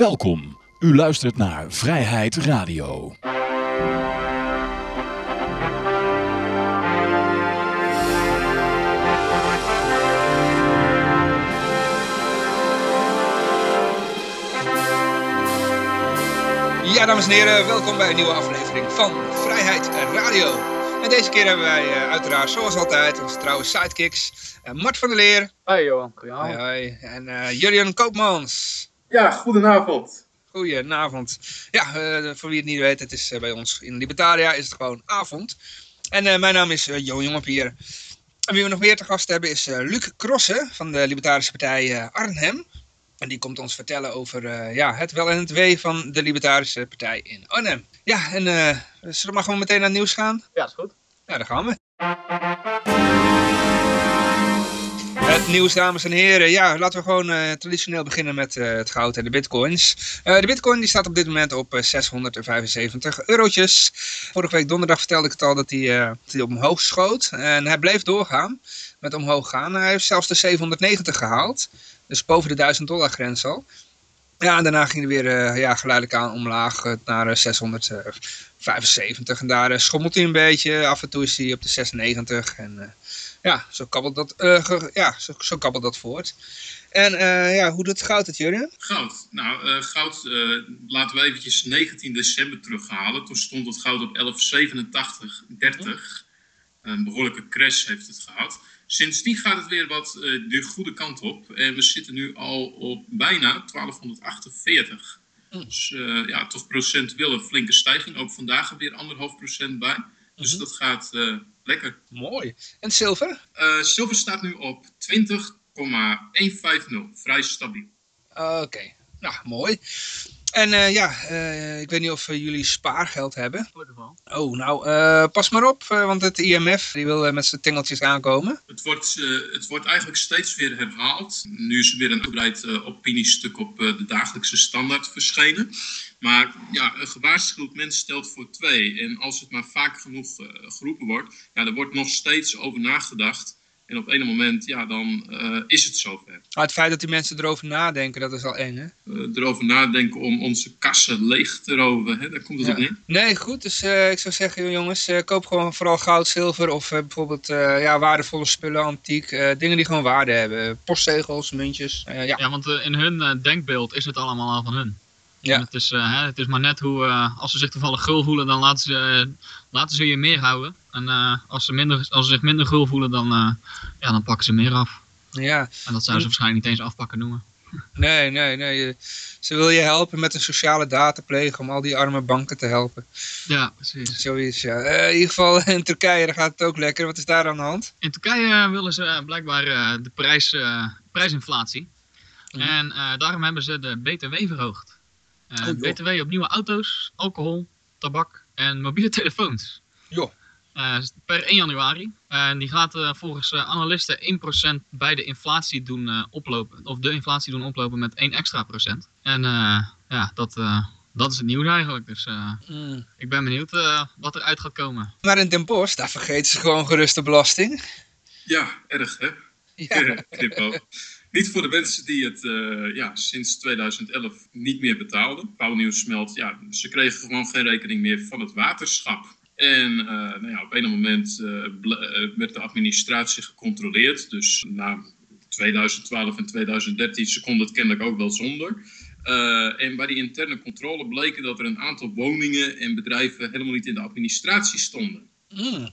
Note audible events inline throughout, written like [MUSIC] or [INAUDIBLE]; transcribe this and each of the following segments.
Welkom. U luistert naar Vrijheid Radio. Ja, dames en heren, welkom bij een nieuwe aflevering van Vrijheid Radio. En deze keer hebben wij uh, uiteraard, zoals altijd, onze trouwe sidekicks. Uh, Mart van der Leer. Hoi Johan, hoi, hoi. En uh, Julian Koopmans. Ja, goedenavond. Goedenavond. Ja, voor wie het niet weet, het is bij ons in Libertaria is het gewoon avond. En mijn naam is Jo Jongepier. En wie we nog meer te gast hebben is Luc Krossen van de Libertarische Partij Arnhem. En die komt ons vertellen over uh, ja, het wel en het wee van de Libertarische Partij in Arnhem. Ja, en uh, zullen we maar gewoon meteen naar het nieuws gaan? Ja, is goed. Ja, daar gaan we. Het nieuws, dames en heren. Ja, laten we gewoon uh, traditioneel beginnen met het goud en de bitcoins. de bitcoin die staat op dit moment op 675 eurotjes. Vorige week donderdag vertelde ik het al dat hij, omhoog schoot. En hij bleef doorgaan met omhoog gaan. Hij heeft zelfs de 790 gehaald. Dus boven de 1000 dollar grens al. Ja, en daarna ging hij weer ja, geleidelijk aan omlaag naar uh, 675. En daar schommelt hij een beetje. Af en toe is hij op de 96. En ja, zo kabbelt dat, ja, zo, zo kabbelt dat voort. En ja, hoe doet goud het, Jurgen? Goud. Nou, goud laten we eventjes 19 december terughalen. Toen stond het goud op 1187,30. Een behoorlijke crash heeft het gehad. Sindsdien gaat het weer wat de goede kant op. En we zitten nu al op bijna 1248. Mm. Dus ja, toch procentueel een flinke stijging. Ook vandaag weer anderhalf procent bij. Dus -hmm. dat gaat lekker. Mooi. En zilver? zilver staat nu op 20,150. Vrij stabiel. Oké. Okay. Nou, mooi. En uh, ja, uh, ik weet niet of uh, jullie spaargeld hebben. Oh, nou, pas maar op, want het IMF die wil met zijn tingeltjes aankomen. Het wordt, het wordt eigenlijk steeds weer herhaald. Nu is er weer een uitgebreid opiniestuk op de dagelijkse standaard verschenen. Maar ja, een gewaarschuwd mens stelt voor twee. En als het maar vaak genoeg geroepen wordt, ja, er wordt nog steeds over nagedacht. En op een moment, ja, dan uh, is het zover. Maar het feit dat die mensen erover nadenken, dat is al eng, hè? Uh, erover nadenken om onze kassen leeg te roven, hè? daar komt het ja. op neer. Nee, goed. Dus uh, ik zou zeggen, jongens, koop gewoon vooral goud, zilver of bijvoorbeeld ja, waardevolle spullen, antiek. dingen die gewoon waarde hebben. Postzegels, muntjes. ja. ja, want in hun denkbeeld is het allemaal al van hun. Ja. Het, is, hè, het is maar net hoe, als ze zich toevallig gul voelen, dan laten ze, laten ze je meer houden. En uh, als, ze minder, als ze zich minder gul voelen, dan, uh, ja, dan pakken ze meer af. Ja. En dat zouden ze waarschijnlijk niet eens afpakken noemen. Nee, nee, nee. Ze wil je helpen met een sociale datapleeg om al die arme banken te helpen. Ja, precies. Zoiets, ja. Uh, in ieder geval [LAUGHS] in Turkije daar gaat het ook lekker. Wat is daar aan de hand? In Turkije willen ze blijkbaar de prijs, prijsinflatie. Mm. En daarom hebben ze de BTW verhoogd. Oh, BTW op nieuwe auto's, alcohol, tabak en mobiele telefoons. Joh. Uh, per 1 januari. En die gaat uh, volgens uh, analisten 1% bij de inflatie doen oplopen. Of de inflatie doen oplopen met 1 extra procent. En ja, dat, dat is het nieuws eigenlijk. Dus mm. ik ben benieuwd wat eruit gaat komen. Maar in Den Bosch, daar vergeten ze gewoon gerust de belasting. Ja, erg hè? Ja. Niet voor de mensen die het ja, sinds 2011 niet meer betaalden. Pauwnieuws meldt, ja, ze kregen gewoon geen rekening meer van het waterschap. En uh, nou ja, op een moment uh, werd de administratie gecontroleerd. Dus na 2012 en 2013 ze konden het kennelijk ook wel zonder. En bij die interne controle bleken dat er een aantal woningen en bedrijven helemaal niet in de administratie stonden. Mm.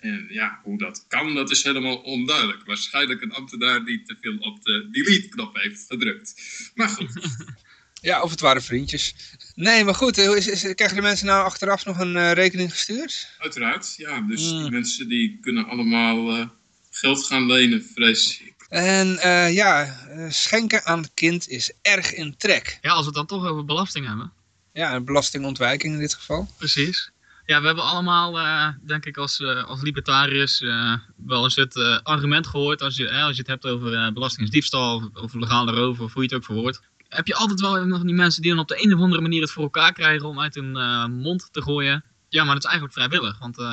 En ja, hoe dat kan, dat is helemaal onduidelijk. Waarschijnlijk een ambtenaar die te veel op de delete-knop heeft gedrukt. Maar goed. [LAUGHS] Ja, of het waren vriendjes. Nee, maar goed, is, is, krijgen de mensen nou achteraf nog een uh, rekening gestuurd? Uiteraard, ja. Dus mm. die mensen die kunnen allemaal uh, geld gaan lenen, vrees ik. En uh, ja, schenken aan het kind is erg in trek. Ja, als we het dan toch over belasting hebben. Ja, belastingontwijking in dit geval. Precies. Ja, we hebben allemaal, denk ik, als, als libertariërs wel eens het argument gehoord als je, als je het hebt over belastingsdiefstal of, of legale roof of hoe je het ook verwoordt heb je altijd wel nog die mensen die dan op de een of andere manier het voor elkaar krijgen om uit hun uh, mond te gooien. Ja, maar dat is eigenlijk vrijwillig. Want uh,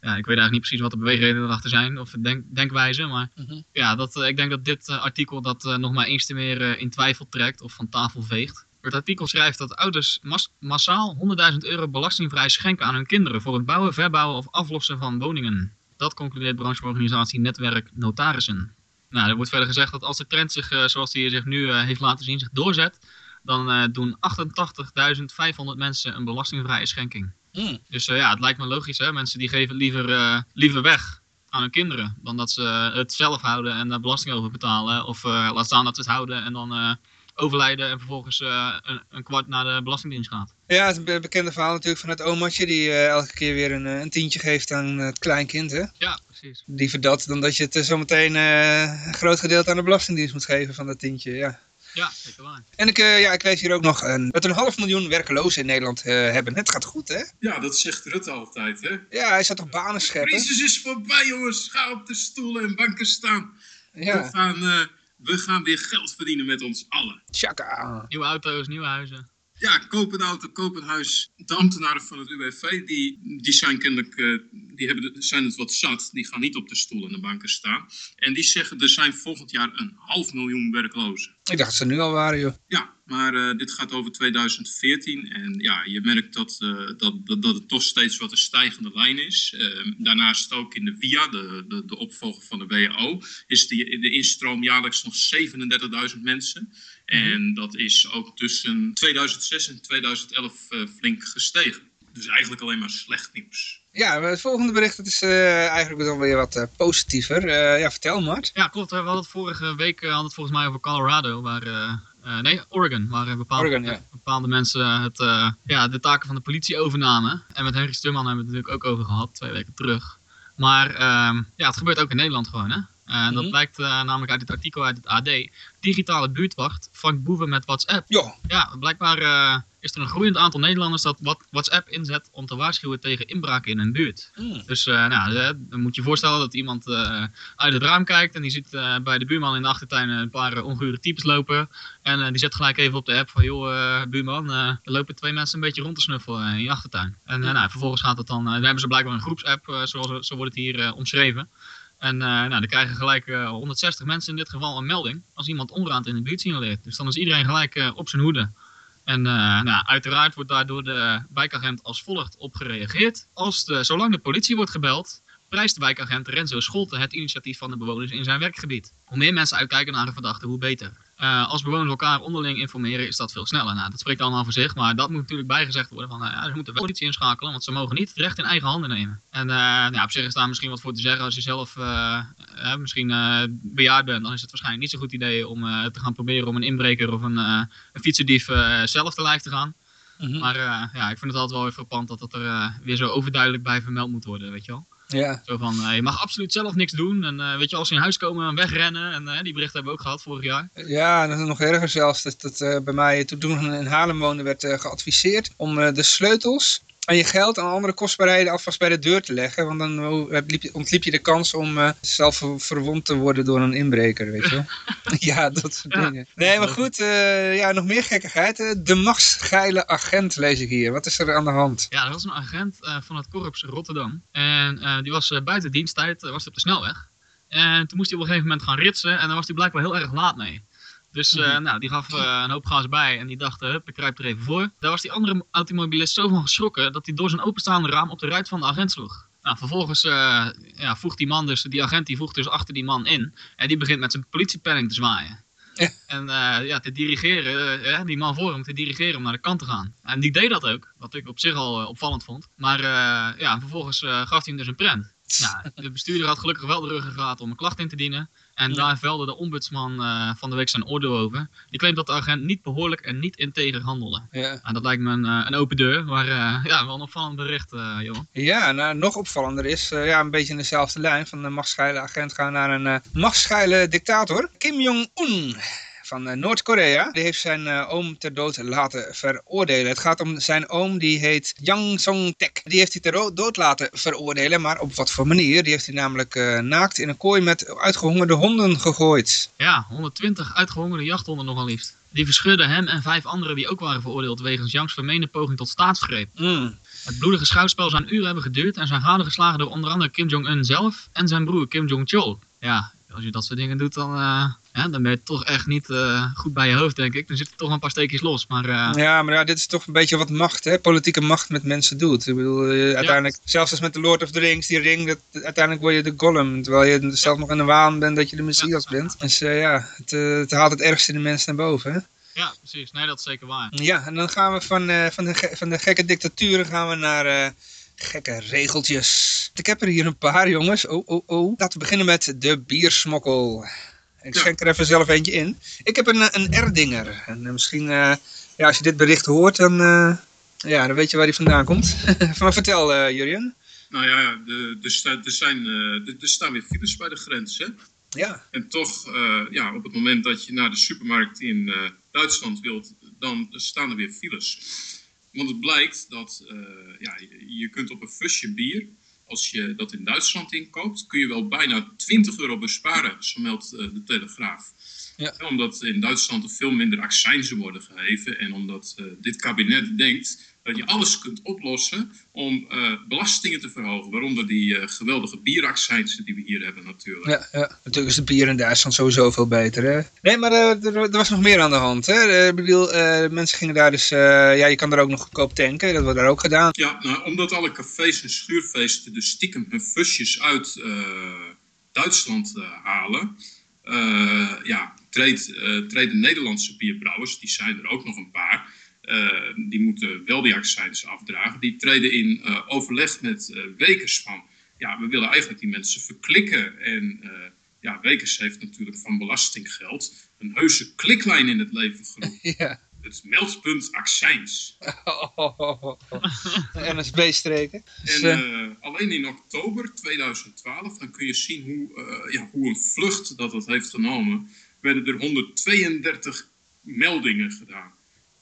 ja, ik weet eigenlijk niet precies wat de beweegredenen erachter zijn of denk, denkwijze. Maar mm -hmm. ja, dat, uh, ik denk dat dit artikel dat nog maar eens te meer in twijfel trekt of van tafel veegt. Het artikel schrijft dat ouders mas- massaal 100.000 euro belastingvrij schenken aan hun kinderen voor het bouwen, verbouwen of aflossen van woningen. Dat concludeert brancheorganisatie Netwerk Notarissen. Nou, er wordt verder gezegd dat als de trend zich, eh, zoals die zich nu eh, heeft laten zien, zich doorzet, dan eh, doen 88.500 mensen een belastingvrije schenking. Hmm. Dus ja, het lijkt me logisch, hè? Mensen die geven liever, liever weg aan hun kinderen dan dat ze het zelf houden en daar belasting over betalen. Of eh, laat staan dat ze het houden en dan overlijden en vervolgens eh, een, een kwart naar de belastingdienst gaat. Ja, het be- bekende verhaal natuurlijk van het omaatje die eh, elke keer weer een, eh, een tientje geeft aan het kleinkind. Hè? Ja, precies. Liever dat dan dat je het zometeen eh, een groot gedeelte aan de belastingdienst moet geven van dat tientje. Ja. Ja, zeker waar. En ik, eh, ja, ik lees hier ook nog een, dat we een half miljoen werkelozen in Nederland eh, hebben. Het gaat goed, hè? Ja, dat zegt Rutte altijd, hè? Ja, hij zat toch banen De scheppen? crisis is voorbij, jongens. Ga op de stoelen en banken staan. We, Ja, gaan, eh, we gaan weer geld verdienen met ons allen. tjaka. Nieuwe auto's, nieuwe huizen. Ja, koop een auto, koop een huis. De ambtenaren van het UWV, die, die zijn kennelijk, eh, die hebben, de- zijn het wat zat. Die gaan niet op de stoel en de banken staan. En die zeggen, er zijn volgend jaar een half miljoen werklozen. Ik dacht dat ze nu al waren, joh. Ja, maar eh, dit gaat over 2014 en ja, je merkt dat, eh, dat, dat, dat het toch steeds wat een stijgende lijn is. Eh, daarnaast ook in de VIA, de, de, de opvolger van de WHO, is de, de instroom jaarlijks nog 37.000 mensen. En dat is ook tussen 2006 en 2011 eh, flink gestegen. Dus eigenlijk alleen maar slecht nieuws. Ja, het volgende bericht het is eh, eigenlijk dan weer wat eh, positiever. Eh, ja, vertel maar. Ja, klopt. We hadden het vorige week hadden het volgens mij over Colorado, waar, eh, eh, nee, Oregon, waar bepaalde, Oregon, ja. bepaalde mensen het, eh, ja, de taken van de politie overnamen. En met Henry Sturman hebben we het natuurlijk ook over gehad, twee weken terug. Maar ehm, ja, het gebeurt ook in Nederland gewoon, hè. En dat Mhm. blijkt eh, namelijk uit het artikel uit het AD. Digitale buurtwacht vangt boeven met WhatsApp. Joh, Ja, blijkbaar eh, is er een groeiend aantal Nederlanders dat wat WhatsApp inzet om te waarschuwen tegen inbraken in hun buurt. Hmm. Dus eh, nou, dan moet je je voorstellen dat iemand uit het raam kijkt en die ziet bij de buurman in de achtertuin een paar ongure types lopen. En die zet gelijk even op de app van, joh buurman, er lopen twee mensen een beetje rond te snuffelen in je achtertuin. En nou, vervolgens gaat het dan, dan hebben ze blijkbaar een groepsapp, zoals, zo wordt het hier omschreven. En eh, nou, dan krijgen gelijk eh, 160 mensen in dit geval een melding als iemand onraad in de buurt signaleert. Dus dan is iedereen gelijk eh, op zijn hoede. En eh, nou, uiteraard wordt daardoor de wijkagent als volgt op gereageerd. Als de, zolang de politie wordt gebeld, prijst de wijkagent Renzo Scholte het initiatief van de bewoners in zijn werkgebied. Hoe meer mensen uitkijken naar een verdachte, hoe beter. Eh, als bewoners elkaar onderling informeren, is dat veel sneller. Nou, dat spreekt allemaal voor zich, maar dat moet natuurlijk bijgezegd worden. Van, nou ja, ze moeten wel politie inschakelen, want ze mogen niet het recht in eigen handen nemen. En eh, nou, ja, op zich is daar misschien wat voor te zeggen. Als je zelf misschien bejaard bent, dan is het waarschijnlijk niet zo'n goed idee om te gaan proberen om een inbreker of een, een fietsendief zelf te lijf te gaan. Mhm. Maar ja, ik vind het altijd wel weer frappant dat dat er weer zo overduidelijk bij vermeld moet worden, weet je wel. Ja. Zo van, eh, je mag absoluut zelf niks doen. En eh, weet je, als ze in huis komen, wegrennen. En eh, die berichten hebben we ook gehad vorig jaar. Ja, dat is nog erger zelfs. Dat, dat bij mij toen ik in Haarlem woonde werd geadviseerd om de sleutels en je geld en andere kostbaarheden alvast bij de deur te leggen. Want dan ontliep je de kans om eh, zelf ver- verwond te worden door een inbreker, weet je [LAUGHS] ja, dat soort Ja. dingen. Nee, maar goed, eh, ja, nog meer gekkigheid. Eh, de machtsgeile agent lees ik hier. Wat is er aan de hand? Ja, dat was een agent van het korps Rotterdam. En die was buiten diensttijd, was op de snelweg. En toen moest hij op een gegeven moment gaan ritsen. En daar was hij blijkbaar heel erg laat mee. Dus eh, nou, die gaf eh, een hoop gas bij en die dacht, eh, hup, ik kruip er even voor. Daar was die andere automobilist zo van geschrokken dat hij door zijn openstaande raam op de ruit van de agent sloeg. Nou, vervolgens ja, voegt die man dus, die agent die voegt dus achter die man in. En die begint met zijn politiepenning te zwaaien. Ja. En ja, te dirigeren, die man voor hem, te dirigeren om naar de kant te gaan. En die deed dat ook, wat ik op zich al opvallend vond. Maar ja, vervolgens gaf hij hem dus een prent. Nou, de bestuurder had gelukkig wel de ruggengraat om een klacht in te dienen. En daar velde de ombudsman eh, van de week zijn oordeel over. Die claimt dat de agent niet behoorlijk en niet integer handelde. Ja. Nou, dat lijkt me een, eh, een open deur, maar eh, ja, wel een opvallend bericht, Johan. Ja, nou, nog opvallender is, ja, een beetje in dezelfde lijn van de machtsgeile agent gaan naar een eh machtsgeile dictator. Kim Jong-un van eh, Noord-Korea. Die heeft zijn eh, oom ter dood laten veroordelen. Het gaat om zijn oom, die heet Yang Song-tek. Die heeft hij ter dood laten veroordelen, maar op wat voor manier? Die heeft hij namelijk eh, naakt in een kooi met uitgehongerde honden gegooid. Ja, 120 uitgehongerde jachthonden nogal liefst. Die verscheurden hem en vijf anderen die ook waren veroordeeld wegens Yangs vermeende poging tot staatsgreep. Mm. Het bloedige schouwspel zou een uur hebben geduurd en zijn gadegeslagen door onder andere Kim Jong-un zelf en zijn broer Kim Jong-chol. Ja, Als je dat soort dingen doet, dan, eh, ja, dan ben je toch echt niet eh, goed bij je hoofd, denk ik. Dan zitten toch een paar steekjes los. Maar eh, Ja, maar ja, dit is toch een beetje wat macht, hè? politieke macht met mensen doet. Ik bedoel, uiteindelijk, zelfs als met de Lord of the Rings, die ring, dat, uiteindelijk word je de Gollum. Terwijl je zelf nog in de waan bent dat je de Messias bent. Dus ja, het, het haalt het ergste in de mensen naar boven. Hè? ja, precies. Nee, dat is zeker waar. Ja, en dan gaan we van, van, de, van de gekke dictaturen gaan we naar gekke regeltjes. Ik heb er hier een paar, jongens. Oh, oh, oh. Laten we beginnen met de biersmokkel. Ik schenk er even zelf eentje in. Ik heb een, eh, een Erdinger. En eh, misschien, eh, ja, als je dit bericht hoort, dan, ja, dan weet je waar die vandaan komt. [LAUGHS] maar vertel, eh Jurjen. Nou ja, de, de, er, zijn, er- er staan weer files bij de grens. Hè? Ja, En toch, ja, op het moment dat je naar de supermarkt in Duitsland wilt, dan staan er weer files. Want het blijkt dat eh, ja, je, kunt op een fusje bier, als je dat in Duitsland inkoopt, kun je wel bijna 20 euro besparen, zo meldt eh, de Telegraaf. Ja. Omdat in Duitsland er veel minder accijnzen worden geheven en omdat eh, dit kabinet denkt dat je alles kunt oplossen om eh, belastingen te verhogen. Waaronder die eh, geweldige bieraccijnzen die we hier hebben natuurlijk. ja, ja. Natuurlijk is de bier in Duitsland sowieso veel beter. Hè? Nee, maar eh, er, er was nog meer aan de hand. Hè? Ik bedoel, mensen gingen daar dus... ja, je kan er ook nog goedkoop tanken. Dat wordt daar ook gedaan. Ja, nou, omdat alle cafés en schuurfeesten dus stiekem hun fusjes uit Duitsland halen, ja, treedt, Nederlandse bierbrouwers, die zijn er ook nog een paar, die moeten wel die accijns afdragen, die treden in eh, overleg met eh, Wekers van, ja, we willen eigenlijk die mensen verklikken en... eh, ja, Wekers heeft natuurlijk van belastinggeld een heuse kliklijn in het leven geroepen. [LAUGHS] Ja. Het meldpunt accijns. [LAUGHS] NSB-streken. Dus, En eh, eh, alleen in oktober 2012, dan kun je zien hoe, eh, ja, hoe een vlucht dat het heeft genomen, werden er 132 meldingen gedaan.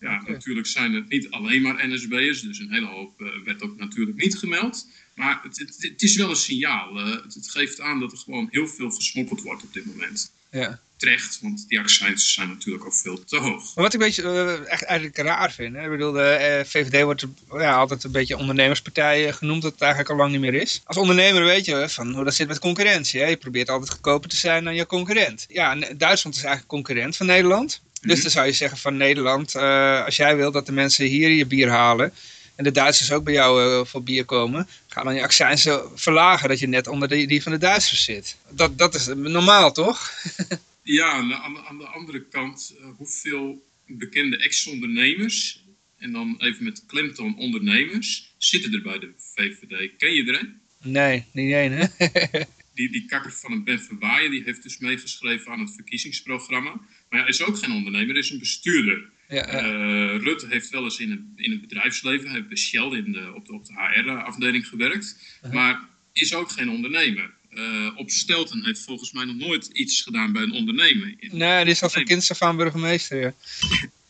Ja, natuurlijk zijn het niet alleen maar NSB'ers, dus een hele hoop eh, werd ook natuurlijk niet gemeld. Maar het, het, het is wel een signaal. eh, het, het geeft aan dat er gewoon heel veel gesmokkeld wordt op dit moment. ja. Terecht, want die accijns zijn natuurlijk ook veel te hoog. Maar wat ik een beetje eh, echt eigenlijk raar vind. Hè? Ik bedoel, de VVD wordt ja, altijd een beetje ondernemerspartij genoemd, dat het eigenlijk al lang niet meer is. Als ondernemer weet je van hoe dat zit met concurrentie. Hè? Je probeert altijd goedkoper te zijn dan je concurrent. Ja, Duitsland is eigenlijk concurrent van Nederland. Dus Mhm. dan zou je zeggen van Nederland, eh, als jij wil dat de mensen hier je bier halen en de Duitsers ook bij jou eh, voor bier komen, ga dan je accijnsen verlagen dat je net onder die, die van de Duitsers zit. Dat, dat is normaal, toch? [LAUGHS] Ja, aan de, aan de- aan de andere kant, eh, hoeveel bekende ex-ondernemers, en dan even met klemtoon ondernemers, zitten er bij de VVD? Ken je er een? Nee, niet één, hè? [LAUGHS] Die, die kakker van een Ben Verwaaien, die heeft dus meegeschreven aan het verkiezingsprogramma. Maar ja, is ook geen ondernemer, is een bestuurder. ja, ja. Eh, Rutte heeft wel eens in het, in het bedrijfsleven, hij heeft bij Shell in de, op de, op de HR-afdeling gewerkt, maar is ook geen ondernemer. Eh, op Stelten heeft volgens mij nog nooit iets gedaan bij een ondernemer. Nee, die is al van kinds af aan burgemeester, ja.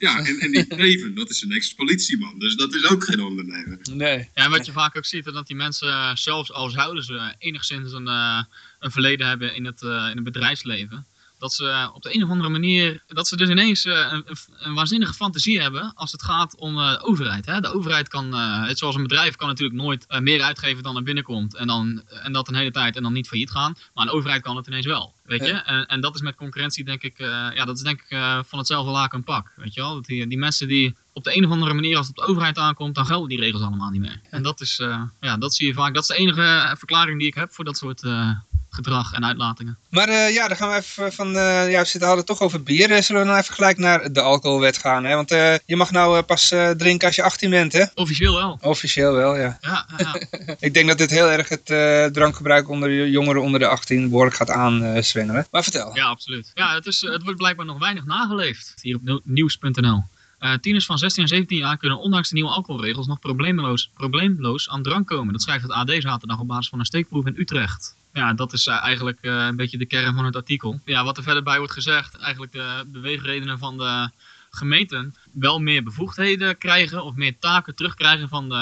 Ja, en, en die Teven, dat is een ex-politieman, dus dat is ook geen ondernemer. Nee. Ja, en wat je vaak ook ziet, is dat die mensen, eh, zelfs al zouden ze enigszins een, eh, een verleden hebben in het, eh, in het bedrijfsleven, dat ze op de een of andere manier, dat ze dus ineens een, een, een waanzinnige fantasie hebben als het gaat om eh, de overheid. Hè? De overheid kan, eh, het zoals een bedrijf kan natuurlijk nooit meer uitgeven dan er binnenkomt en, dan, en dat een hele tijd en dan niet failliet gaan, maar een overheid kan het ineens wel. Weet je? En, en dat is met concurrentie denk ik, eh, ja dat is denk ik eh, van hetzelfde laken een pak. Weet je wel? Dat die, die mensen die op de een of andere manier, als het op de overheid aankomt, dan gelden die regels allemaal niet meer. En dat is, eh, ja, dat zie je vaak. Dat is de enige eh, verklaring die ik heb voor dat soort eh, gedrag en uitlatingen. Maar ja, dan gaan we even van, eh, ja, we zitten hadden toch over bier. Zullen we nou even gelijk naar de alcoholwet gaan, hè? Want je mag nou pas drinken als je 18 bent, hè? Officieel wel. Officieel wel, ja. Ja. [LAUGHS] Ik denk dat dit heel erg het drankgebruik onder jongeren onder de 18 behoorlijk gaat aanzwengelen. maar vertel. ja absoluut. Ja, het, is, het wordt blijkbaar nog weinig nageleefd hier op nieuw- nieuws.nl. Eh, tieners van 16 en 17 jaar kunnen ondanks de nieuwe alcoholregels nog probleemloos, probleemloos aan drank komen. Dat schrijft het AD zaterdag op basis van een steekproef in Utrecht. Ja, dat is eh, eigenlijk eh, een beetje de kern van het artikel. Ja, wat er verder bij wordt gezegd, eigenlijk de beweegredenen van de gemeenten wel meer bevoegdheden krijgen of meer taken terugkrijgen van de,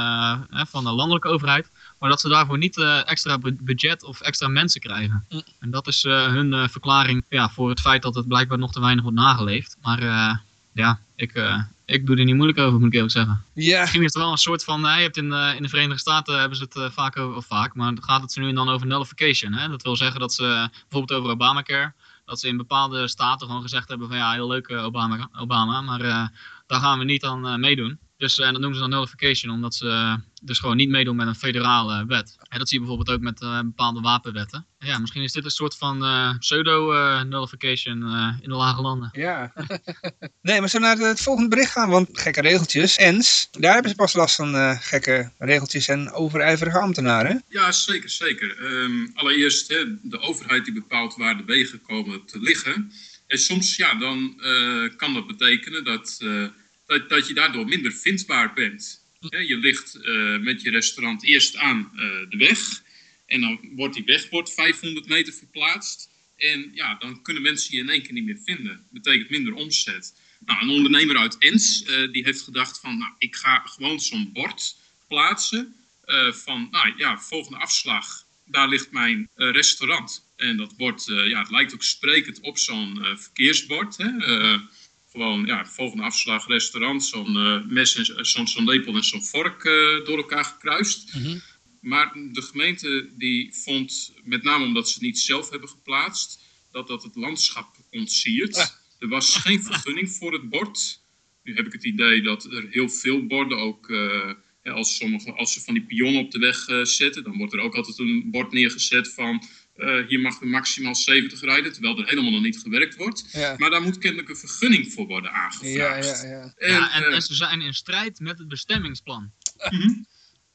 eh, van de landelijke overheid. Maar dat ze daarvoor niet extra bu- budget of extra mensen krijgen. En dat is hun verklaring ja, voor het feit dat het blijkbaar nog te weinig wordt nageleefd. Maar ja, ik, eh, Ik doe er niet moeilijk over, moet ik eerlijk zeggen. Ja, Misschien is er wel een soort van, hè, je hebt in, eh, in de Verenigde Staten hebben ze het eh, vaak over, of vaak, maar gaat het ze nu en dan over nullification. Hè? Dat wil zeggen dat ze, eh, bijvoorbeeld over Obamacare, dat ze in bepaalde staten gewoon gezegd hebben van ja, heel leuk eh, Obama, Obama maar eh, daar gaan we niet aan eh, meedoen. Dus eh, dat noemen ze dan nullification, omdat ze eh, dus gewoon niet meedoen met een federale wet. En dat zie je bijvoorbeeld ook met eh, bepaalde wapenwetten. Ja, misschien is dit een soort van eh, pseudo-nullification in de lage landen. ja. [LAUGHS] nee, maar zullen we naar het volgende bericht gaan? Want gekke regeltjes. Ens, daar hebben ze pas last van eh, gekke regeltjes en overijverige ambtenaren. Ja, zeker, zeker. Ehm, allereerst hè, de overheid die bepaalt waar de wegen komen te liggen. En soms ja, dan eh, kan dat betekenen dat, eh, dat, dat je daardoor minder vindbaar bent. Je ligt eh, met je restaurant eerst aan eh, de weg. En dan wordt die weg wordt 500 meter verplaatst. En ja, dan kunnen mensen je in één keer niet meer vinden. Dat betekent minder omzet. Nou, een ondernemer uit Ens eh, die heeft gedacht van... Nou, ik ga gewoon zo'n bord plaatsen van... Nou ja, volgende afslag, daar ligt mijn restaurant. En dat bord, ja, het lijkt ook sprekend op zo'n verkeersbord. Hè? Gewoon, ja, volgende afslag, restaurant, zo'n eh, mes, en zo'n lepel en zo'n vork eh, door elkaar gekruist. Maar de gemeente die vond, met name omdat ze het niet zelf hebben geplaatst, dat dat het landschap ontsiert. Ah. Er was geen vergunning voor het bord. Nu heb ik het idee dat er heel veel borden ook, eh, als, sommige, als ze van die pionnen op de weg zetten, dan wordt er ook altijd een bord neergezet van eh, hier mag er maximaal 70 rijden, terwijl er helemaal nog niet gewerkt wordt. Ja, Maar daar moet kennelijk een vergunning voor worden aangevraagd. ja. ja. En, ja, en, eh, en ze zijn in strijd met het bestemmingsplan. mhm.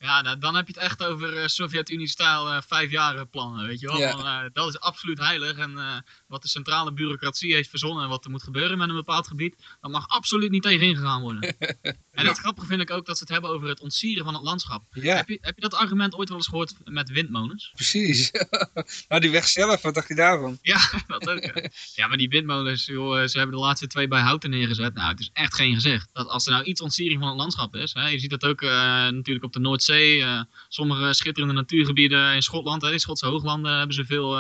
Ja, nou, dan heb je het echt over eh, Sovjet-Unie-stijl eh vijfjaren plannen, weet je wel. Eh, dat is absoluut heilig. En eh, wat de centrale bureaucratie heeft verzonnen en wat er moet gebeuren met een bepaald gebied, dat mag absoluut niet tegen ingegaan worden. [LAUGHS] en het grappige vind ik ook dat ze het hebben over het ontsieren van het landschap. ja Heb, je, heb je dat argument ooit wel eens gehoord met windmolens? precies. [LAUGHS] nou, die weg zelf, wat dacht je daarvan? Ja, [LAUGHS] dat ook. hè. Ja, maar die windmolens, joh, eh, ze hebben de laatste twee bij Houten neergezet. Nou, het is echt geen gezicht. Dat als er nou iets ontsiering van het landschap is, hè, je ziet dat ook eh, natuurlijk op de Noordzee, eh, sommige schitterende natuurgebieden in Schotland, hè, die Schotse hooglanden, hebben ze veel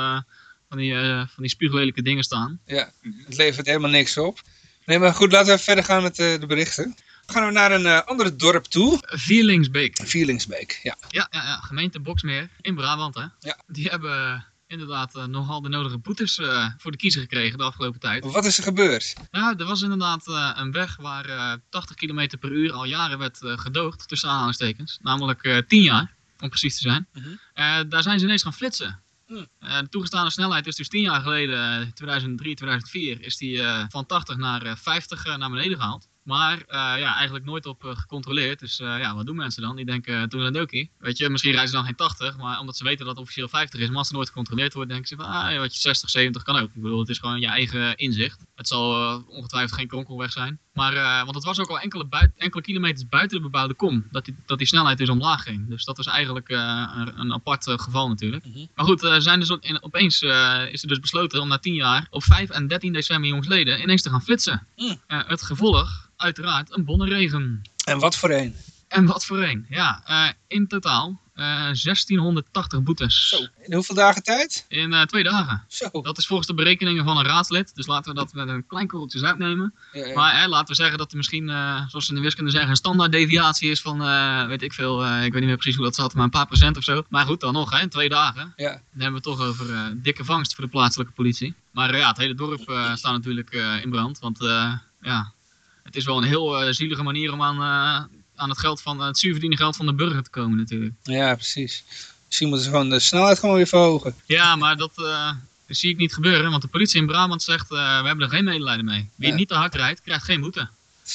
van, die, van die spuuglelijke dingen staan. Ja, het levert helemaal niks op. Nee, maar goed, laten we verder gaan met de berichten. Gaan we naar een eh ander dorp toe. Vierlingsbeek. Vielingsbeek, ja. Ja, ja, ja, gemeente Boksmeer in Brabant, hè. Ja. Die hebben eh, inderdaad eh, nogal de nodige boetes voor de kiezer gekregen de afgelopen tijd. Wat is er gebeurd? Ja, er was inderdaad een weg waar eh, 80 km per uur al jaren werd gedoogd, tussen aanhalingstekens. Namelijk eh 10 jaar, om precies te zijn. Mhm. Daar zijn ze ineens gaan flitsen. De toegestane snelheid is dus 10 jaar geleden, eh, 2003, 2004, is die van 80 naar eh, 50 eh, naar beneden gehaald. Maar eh, ja, eigenlijk nooit op eh, gecontroleerd. Dus eh, ja, wat doen mensen dan? Die denken, toen een dokie. Weet je, misschien rijden ze dan geen 80, maar omdat ze weten dat het officieel 50 is, maar als er nooit gecontroleerd wordt, denken ze van, ah, wat je 60, 70 kan ook. Ik bedoel, het is gewoon je eigen inzicht. Het zal ongetwijfeld geen kronkelweg zijn. Maar, eh, want het was ook al enkele, enkele kilometers buiten de bebouwde kom, dat die, dat die snelheid dus omlaag ging. Dus dat was eigenlijk eh, een, een apart eh, geval natuurlijk. Mhm. Maar goed, zijn dus op- in, opeens is er dus besloten om na 10 jaar op 5 en 13 december jongsleden ineens te gaan flitsen. Mm. Het gevolg, uiteraard, een bonnenregen. En wat voor een? En wat voor een? Ja, in totaal 1680 boetes. Zo. In hoeveel dagen tijd? In eh, twee dagen. Zo. Dat is volgens de berekeningen van een raadslid. Dus laten we dat met een klein korreltje zout nemen. Ja, ja. Maar hè, laten we zeggen dat er misschien, eh, zoals ze in de wiskunde zeggen, een standaard deviatie is van, eh, weet ik veel, eh, ik weet niet meer precies hoe dat zat, maar een paar procent of zo. Maar goed, dan nog, hè, in twee dagen. Ja. Dan hebben we het toch over eh, dikke vangst voor de plaatselijke politie. Maar eh, ja, het hele dorp eh, staat natuurlijk eh, in brand. Want eh, ja, het is wel een heel eh, zielige manier om aan, eh, aan het geld van het zuurverdiende geld van de burger te komen natuurlijk. ja, precies. Misschien moeten ze gewoon de snelheid gewoon weer verhogen. Ja, maar dat eh, zie ik niet gebeuren. Want de politie in Brabant zegt, eh, we hebben er geen medelijden mee. Wie Ja. niet te hard rijdt, krijgt geen boete.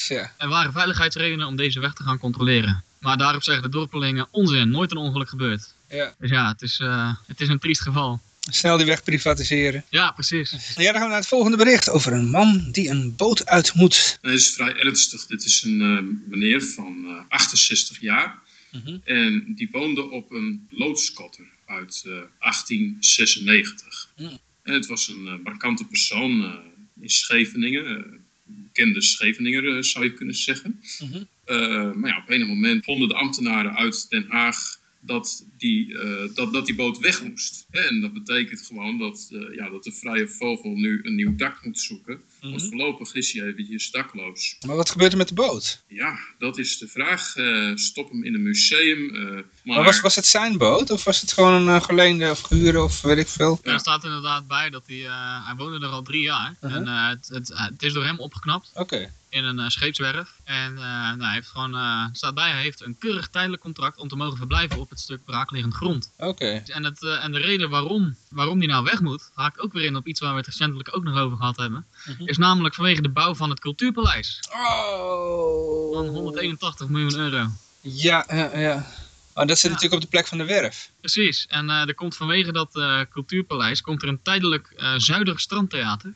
Ja. Er waren veiligheidsredenen om deze weg te gaan controleren. Maar daarop zeggen de dorpelingen onzin, nooit een ongeluk gebeurt. ja. Dus ja, het is, eh, het is een triest geval. Snel die weg privatiseren. Ja, precies. Ja, dan gaan we naar het volgende bericht over een man die een boot uit moet. Het is vrij ernstig. Dit is een eh, meneer van eh, 68 jaar. Mhm. En die woonde op een loodskotter uit eh, 1896. Mm. En het was een eh, markante persoon eh, in Scheveningen. eh, een bekende Scheveninger eh, zou je kunnen zeggen. Mhm. Eh, maar ja, op een moment vonden de ambtenaren uit Den Haag dat die, eh, dat, dat die boot weg moest. Hè? En dat betekent gewoon dat, eh, ja, dat de vrije vogel nu een nieuw dak moet zoeken. Want Mhm. voorlopig is hij eventjes dakloos. Maar wat gebeurt er met de boot? Ja, dat is de vraag. Eh, stop hem in een museum. eh, maar Maar was, was het zijn boot of was het gewoon een geleende of gehuurde of weet ik veel? Ja, er staat inderdaad bij dat hij, eh, hij woonde er al drie jaar. Uh-huh. En eh, het, het, het is door hem opgeknapt Oké. In een eh, scheepswerf. En eh, nou, hij heeft gewoon, eh, staat bij, hij heeft een keurig tijdelijk contract om te mogen verblijven op het stuk braakliggend grond. Oké. En, het, en de reden waarom, waarom die nou weg moet, haakt ook weer in op iets waar we het recentelijk ook nog over gehad hebben. Mhm. Is namelijk vanwege de bouw van het Cultuurpaleis. Oh. Van 181 miljoen euro. Ja, ja, ja. Oh, dat zit Ja. natuurlijk op de plek van de werf. Precies. En eh, er komt vanwege dat eh, Cultuurpaleis komt er een tijdelijk eh zuidig strandtheater.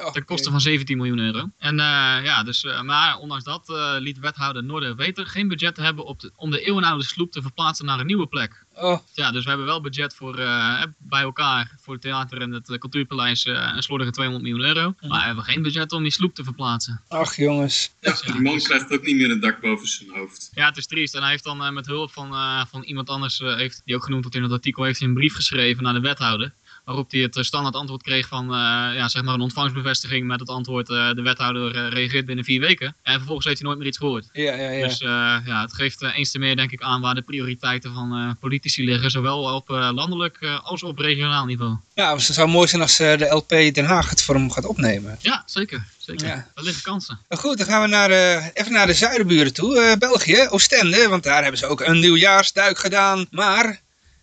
Oh, Ten koste van 17 miljoen euro. En eh, ja, dus, eh, maar ondanks dat eh, liet wethouder Noorder Weter geen budget te hebben op de, om de eeuwenoude sloep te verplaatsen naar een nieuwe plek. Oh, Ja, dus we hebben wel budget voor, eh, bij elkaar voor het theater en het cultuurpaleis een slordige 200 miljoen euro. Maar we hebben geen budget om die sloep te verplaatsen. ach jongens. Ja, die man krijgt ook niet meer een dak boven zijn hoofd. Ja, het is triest. En hij heeft dan met hulp van, eh, van iemand anders, eh, heeft, die ook genoemd wordt in het artikel, heeft hij een brief geschreven naar de wethouder. Waarop hij het eh, standaard antwoord kreeg van eh, ja, zeg maar een ontvangstbevestiging met het antwoord eh, de wethouder reageert binnen vier weken. En vervolgens heeft hij nooit meer iets gehoord. Ja, ja, ja. Dus ja, het geeft eens te meer denk ik aan waar de prioriteiten van politici liggen. Zowel op landelijk als op regionaal niveau. Ja, het zou mooi zijn als de LP Den Haag het voor hem gaat opnemen. Ja, zeker. zeker. Ja. Er liggen kansen. Goed, dan gaan we naar, even naar de zuidenburen toe. België, Oostende, want daar hebben ze ook een nieuwjaarsduik gedaan. Maar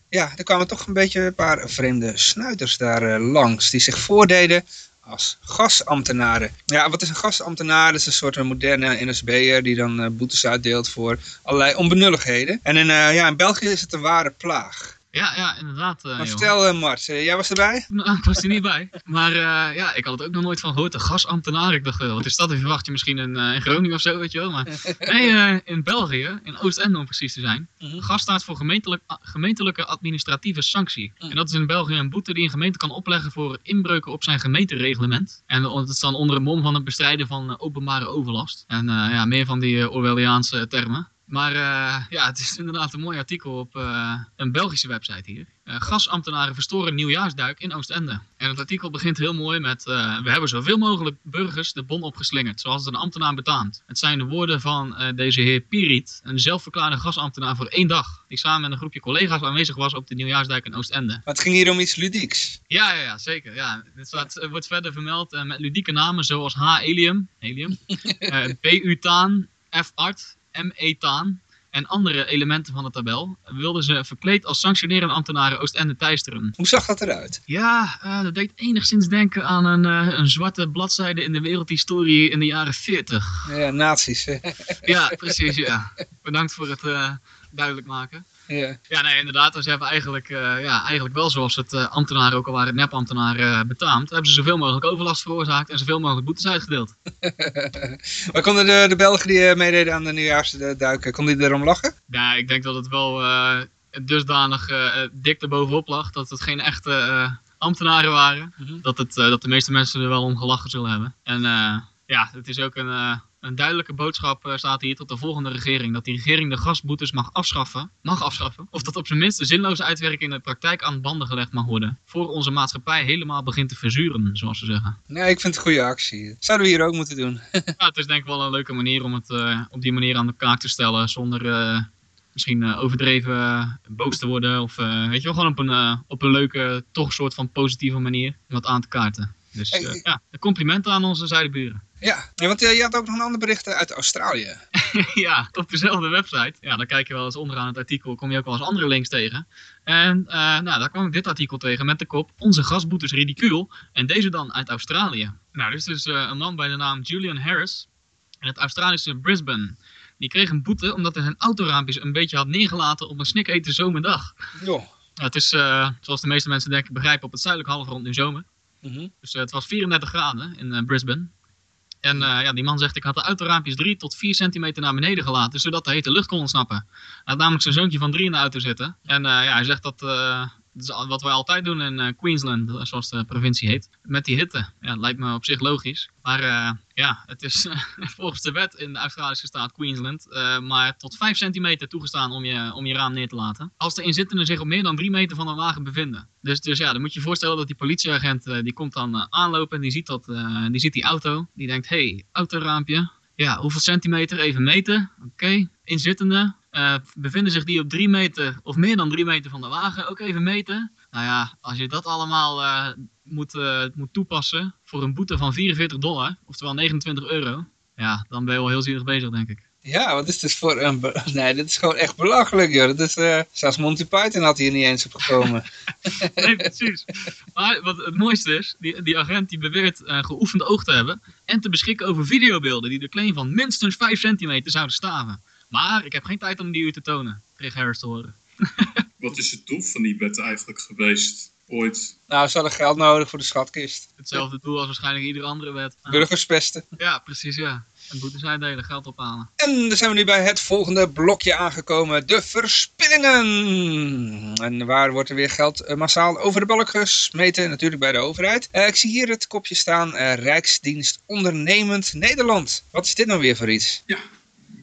ja, er kwamen toch een beetje een paar vreemde snuiters daar eh, langs die zich voordeden als gasambtenaren. Ja, wat is een gasambtenaar? Dat is een soort moderne NSB'er die dan eh, boetes uitdeelt voor allerlei onbenulligheden. En in, eh, ja, in België is het een ware plaag. Ja, ja, inderdaad. eh, Maar vertel eh, Mart, eh, jij was erbij? [LAUGHS] Nou, ik was er niet bij. Maar ja, ik had het ook nog nooit van gehoord. Een gasambtenaar. Ik dacht, eh, wat is dat? Dan verwacht je misschien in, in Groningen of zo, weet je wel. Maar [LAUGHS] nee, in België, in Oostende om precies te zijn. Mhm. Gas staat voor gemeentelijk, gemeentelijke administratieve sanctie. Mhm. En dat is in België een boete die een gemeente kan opleggen voor inbreuken op zijn gemeentereglement. En dat is dan onder het mom van het bestrijden van openbare overlast. En ja, meer van die Orwelliaanse termen. Maar eh, ja, het is inderdaad een mooi artikel op eh, een Belgische website hier. Eh, gasambtenaren verstoren nieuwjaarsduik in Oostende. En het artikel begint heel mooi met... we hebben zoveel mogelijk burgers de bon opgeslingerd, zoals het een ambtenaar betaamt. Het zijn de woorden van deze heer Pirit, een zelfverklaarde gasambtenaar voor één dag. Die samen met een groepje collega's aanwezig was op de nieuwjaarsduik in Oostende. Maar het ging hier om iets ludieks. Ja, ja, ja zeker. Ja. Het staat, wordt verder vermeld met ludieke namen zoals H-Helium, helium, [LAUGHS] eh, B-Utaan, F-Art, M-Ethaan en andere elementen van de tabel. Wilden ze verkleed als sanctionerende ambtenaren Oostende teisteren. Hoe zag dat eruit? Ja, eh, dat deed enigszins denken aan een, eh, een zwarte bladzijde in de wereldhistorie in de jaren 40. Ja, nazi's. Ja, precies, ja. Bedankt voor het eh, duidelijk maken. Ja. Ja, nee, inderdaad. Dus ze hebben eigenlijk, eh, ja, eigenlijk wel zoals het eh, ambtenaren, ook al waren het nepambtenaren, eh, betaamt, hebben ze zoveel mogelijk overlast veroorzaakt en zoveel mogelijk boetes uitgedeeld. [LAUGHS] Maar konden de, de Belgen die meededen aan de nieuwjaarsduik, konden die erom lachen? Ja, ik denk dat het wel dusdanig dik erbovenop lag dat het geen echte ambtenaren waren. Mhm. Dat, het, dat de meeste mensen er wel om gelachen zullen hebben. En ja, het is ook een, een duidelijke boodschap eh, staat hier tot de volgende regering. Dat die regering de gasboetes mag afschaffen. Mag afschaffen. Of dat op zijn minst de zinloze uitwerking in de praktijk aan banden gelegd mag worden. Voor onze maatschappij helemaal begint te verzuren, zoals ze zeggen. Nee, ik vind het een goede actie. Zouden we hier ook moeten doen. [LAUGHS] Ja, het is denk ik wel een leuke manier om het eh, op die manier aan de kaak te stellen. Zonder eh, misschien overdreven boos te worden. Of weet je wel, gewoon op een, op een leuke, toch soort van positieve manier om dat aan te kaarten. Dus Hey. ja, een compliment aan onze zuidenburen. Ja, ja want eh, je had ook nog een ander bericht uit Australië. [LAUGHS] ja, op dezelfde website. Ja, dan kijk je wel eens onderaan het artikel, kom je ook wel eens andere links tegen. En eh, nou, daar kwam ik dit artikel tegen met de kop Onze gasboetes ridicuul. En deze dan uit Australië. Nou, dit is dus eh, een man bij de naam Julian Harris in het Australische Brisbane. Die kreeg een boete omdat hij zijn autoraampjes een beetje had neergelaten op een snikhete zomerdag. Joh. Nou, het is, eh, zoals de meeste mensen denk ik begrijpen, op het zuidelijk halfrond nu zomer. Mhm. Dus eh, het was 34 graden in eh, Brisbane. En eh, ja, die man zegt, ik had de autoraampjes 3 tot 4 centimeter naar beneden gelaten, zodat de hete lucht kon ontsnappen. Hij had namelijk zijn zoontje van 3 in de auto zitten. En eh, ja, hij zegt dat, eh, Dat is wat wij altijd doen in eh, Queensland, eh, zoals de provincie heet. Met die hitte. Ja, dat lijkt me op zich logisch. Maar eh, ja, het is [LAUGHS] volgens de wet in de Australische staat Queensland maar tot 5 centimeter toegestaan om je, om je raam neer te laten. Als de inzittenden zich op meer dan 3 meter van een wagen bevinden. Dus, dus ja, dan moet je je voorstellen dat die politieagent, die komt dan aanlopen en die ziet, dat, die ziet die auto. Die denkt, hé, hey, autoraampje. Ja, hoeveel centimeter? Even meten. Oké, inzittenden. eh, bevinden zich die op 3 meter of meer dan 3 meter van de wagen? Ook even meten. Nou ja, als je dat allemaal eh, moet, eh, moet toepassen voor een boete van 44 dollar, oftewel 29 euro, ja, dan ben je wel heel zielig bezig, denk ik. Ja, wat is dit voor een... [LAUGHS] Nee, dit is gewoon echt belachelijk, joh. Dat is, eh, zelfs Monty Python had hier niet eens op gekomen. [LAUGHS] Nee, precies. Maar wat het mooiste is, die, die agent die beweert eh, geoefend oog te hebben en te beschikken over videobeelden die de claim van minstens 5 centimeter zouden staven. Maar ik heb geen tijd om die u te tonen, kreeg Harris te horen. [LAUGHS] Wat is het doel van die wet eigenlijk geweest? Ooit? nou, ze hadden geld nodig voor de schatkist. Hetzelfde doel als waarschijnlijk iedere andere wet. Ah, Burgers pesten. ja, precies, ja. En boetes uitdelen, geld ophalen. En dan zijn we nu bij het volgende blokje aangekomen. De verspillingen. En waar wordt er weer geld eh, massaal over de balk gesmeten? Natuurlijk bij de overheid. Eh, ik zie hier het kopje staan. eh, Rijksdienst Ondernemend Nederland. Wat is dit nou weer voor iets? Ja,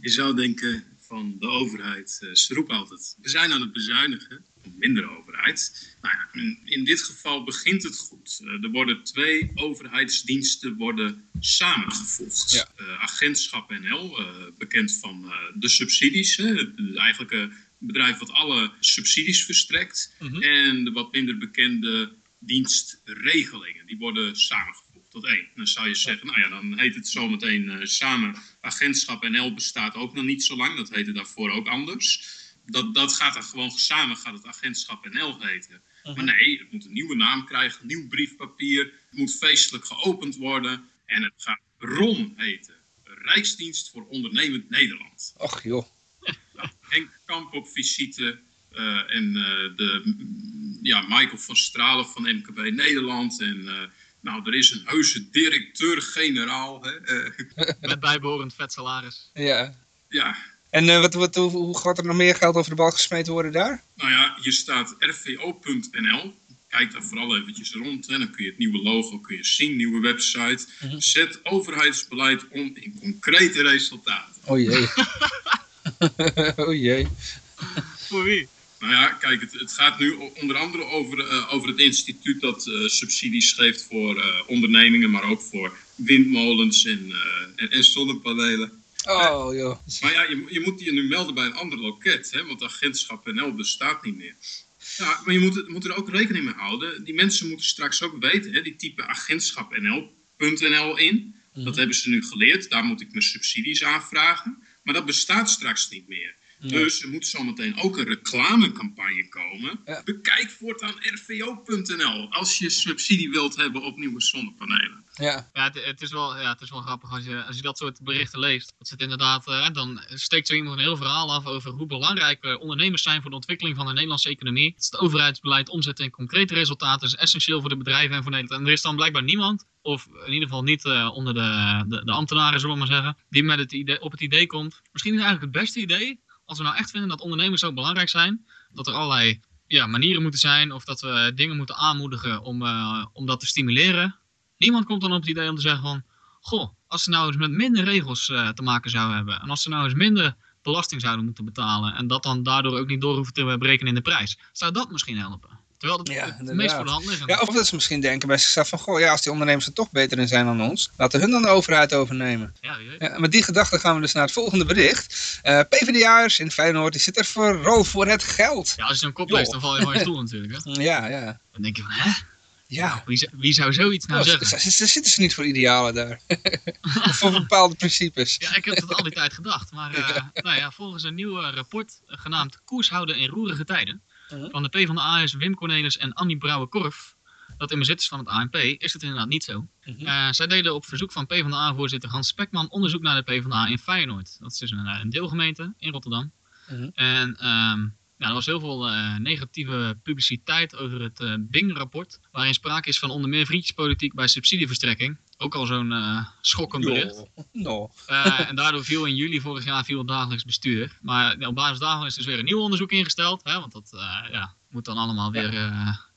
je zou denken van de overheid, eh, ze roepen altijd, we zijn aan het bezuinigen, minder overheid. Nou ja, in, dit geval begint het goed. Eh, er worden twee overheidsdiensten worden samengevoegd. Ja. Eh, Agentschap NL, eh, bekend van de subsidies, hè, het eigenlijke bedrijf wat alle subsidies verstrekt. Mhm. En de wat minder bekende dienstregelingen, die worden samengevoegd tot één. Dan zou je zeggen, nou ja, dan heet het zometeen samen Agentschap NL bestaat ook nog niet zo lang. Dat heette daarvoor ook anders. Dat, dat gaat dan gewoon samen, gaat het Agentschap NL heten. Maar nee, het moet een nieuwe naam krijgen, een nieuw briefpapier. Het moet feestelijk geopend worden. En het gaat RON heten. Rijksdienst voor Ondernemend Nederland. Och joh. [LAUGHS] Henk Kamp op visite. eh, en eh, de, ja, Michael van Stralen van MKB Nederland. En eh, nou, er is een heuse directeur-generaal. hè, eh, Met bijbehorend vet salaris. Ja. ja, En eh, wat, wat, hoe, hoe gaat er nog meer geld over de balk gesmeten worden daar? nou ja, hier staat rvo.nl. Kijk daar vooral eventjes rond. Hè. Dan kun je het nieuwe logo kun je zien, nieuwe website. Mhm. Zet overheidsbeleid om in concrete resultaten. Oh jee. [LAUGHS] [LAUGHS] oh jee. Voor wie? Nou ja, kijk, het, het gaat nu onder andere over, eh, over het instituut dat eh, subsidies geeft voor eh, ondernemingen, maar ook voor windmolens en, eh, en, en zonnepanelen. Oh joh. Maar ja, je, je moet je nu melden bij een ander loket, hè, want agentschap NL bestaat niet meer. Ja, maar je moet, moet er ook rekening mee houden. Die mensen moeten straks ook weten, hè, die type agentschapnl.nl in. Dat hebben ze nu geleerd, daar moet ik mijn subsidies aanvragen. Maar dat bestaat straks niet meer. Dus er moet zometeen ook een reclamecampagne komen. Ja. Bekijk voortaan rvo.nl als je subsidie wilt hebben op nieuwe zonnepanelen. Ja. Ja, het, het is wel, ja, het is wel grappig als je, als je dat soort berichten leest. Dat zit inderdaad, eh, dan steekt zo iemand een heel verhaal af over hoe belangrijk eh, ondernemers zijn voor de ontwikkeling van de Nederlandse economie. Het, is het overheidsbeleid omzetten in concrete resultaten is essentieel voor de bedrijven en voor Nederland. En er is dan blijkbaar niemand, of in ieder geval niet eh, onder de, de, de ambtenaren, zullen we maar zeggen, die met het idee, op het idee komt. Misschien is eigenlijk het beste idee, als we nou echt vinden dat ondernemers zo belangrijk zijn, dat er allerlei ja, manieren moeten zijn of dat we dingen moeten aanmoedigen om, eh, om dat te stimuleren. Niemand komt dan op het idee om te zeggen van... Goh, als ze nou eens met minder regels eh, te maken zouden hebben... en als ze nou eens minder belasting zouden moeten betalen... en dat dan daardoor ook niet door hoeven te berekenen in de prijs... zou dat misschien helpen? Terwijl het, Ja, het meest voor de hand ligt. ja, of dat ze misschien denken bij zichzelf van... Goh, ja, als die ondernemers er toch beter in zijn dan ons... laten hun dan de overheid overnemen. Ja. Ja, met die gedachte gaan we dus naar het volgende bericht. Eh PvdA'ers in Feyenoord, die zitten er vooral voor het geld. Ja, als je zo'n kop leest, dan val je van je stoel natuurlijk. Hè? [LAUGHS] Ja, ja. Dan denk je van, hè? Ja. Wie, zou- wie zou zoiets nou Oh, zeggen? ze, ze- ze zitten ze niet voor idealen daar. [LAUGHS] voor bepaalde principes. Ja, ik heb dat al die tijd gedacht. Maar eh, [LAUGHS] nou ja, volgens een nieuw rapport eh, genaamd Koershouden in roerige tijden... Mhm. van de PvdA'ers Wim Cornelis en Annie Brouwer-Korf... dat in bezit is van het ANP, is het inderdaad niet zo. Mhm. Eh, zij deden op verzoek van PvdA-voorzitter Hans Spekman onderzoek naar de PvdA in Feyenoord. Dat is dus een, een deelgemeente in Rotterdam. Mhm. En ja, er was heel veel eh, negatieve publiciteit over het eh, Bing-rapport. Waarin sprake is van onder meer vriendjespolitiek bij subsidieverstrekking. Ook al zo'n eh, schokkend bericht. No. Eh, en daardoor viel in juli vorig jaar viel het dagelijks bestuur. Maar op basis daarvan is dus weer een nieuw onderzoek ingesteld. Hè, want dat eh, ja, moet dan allemaal weer...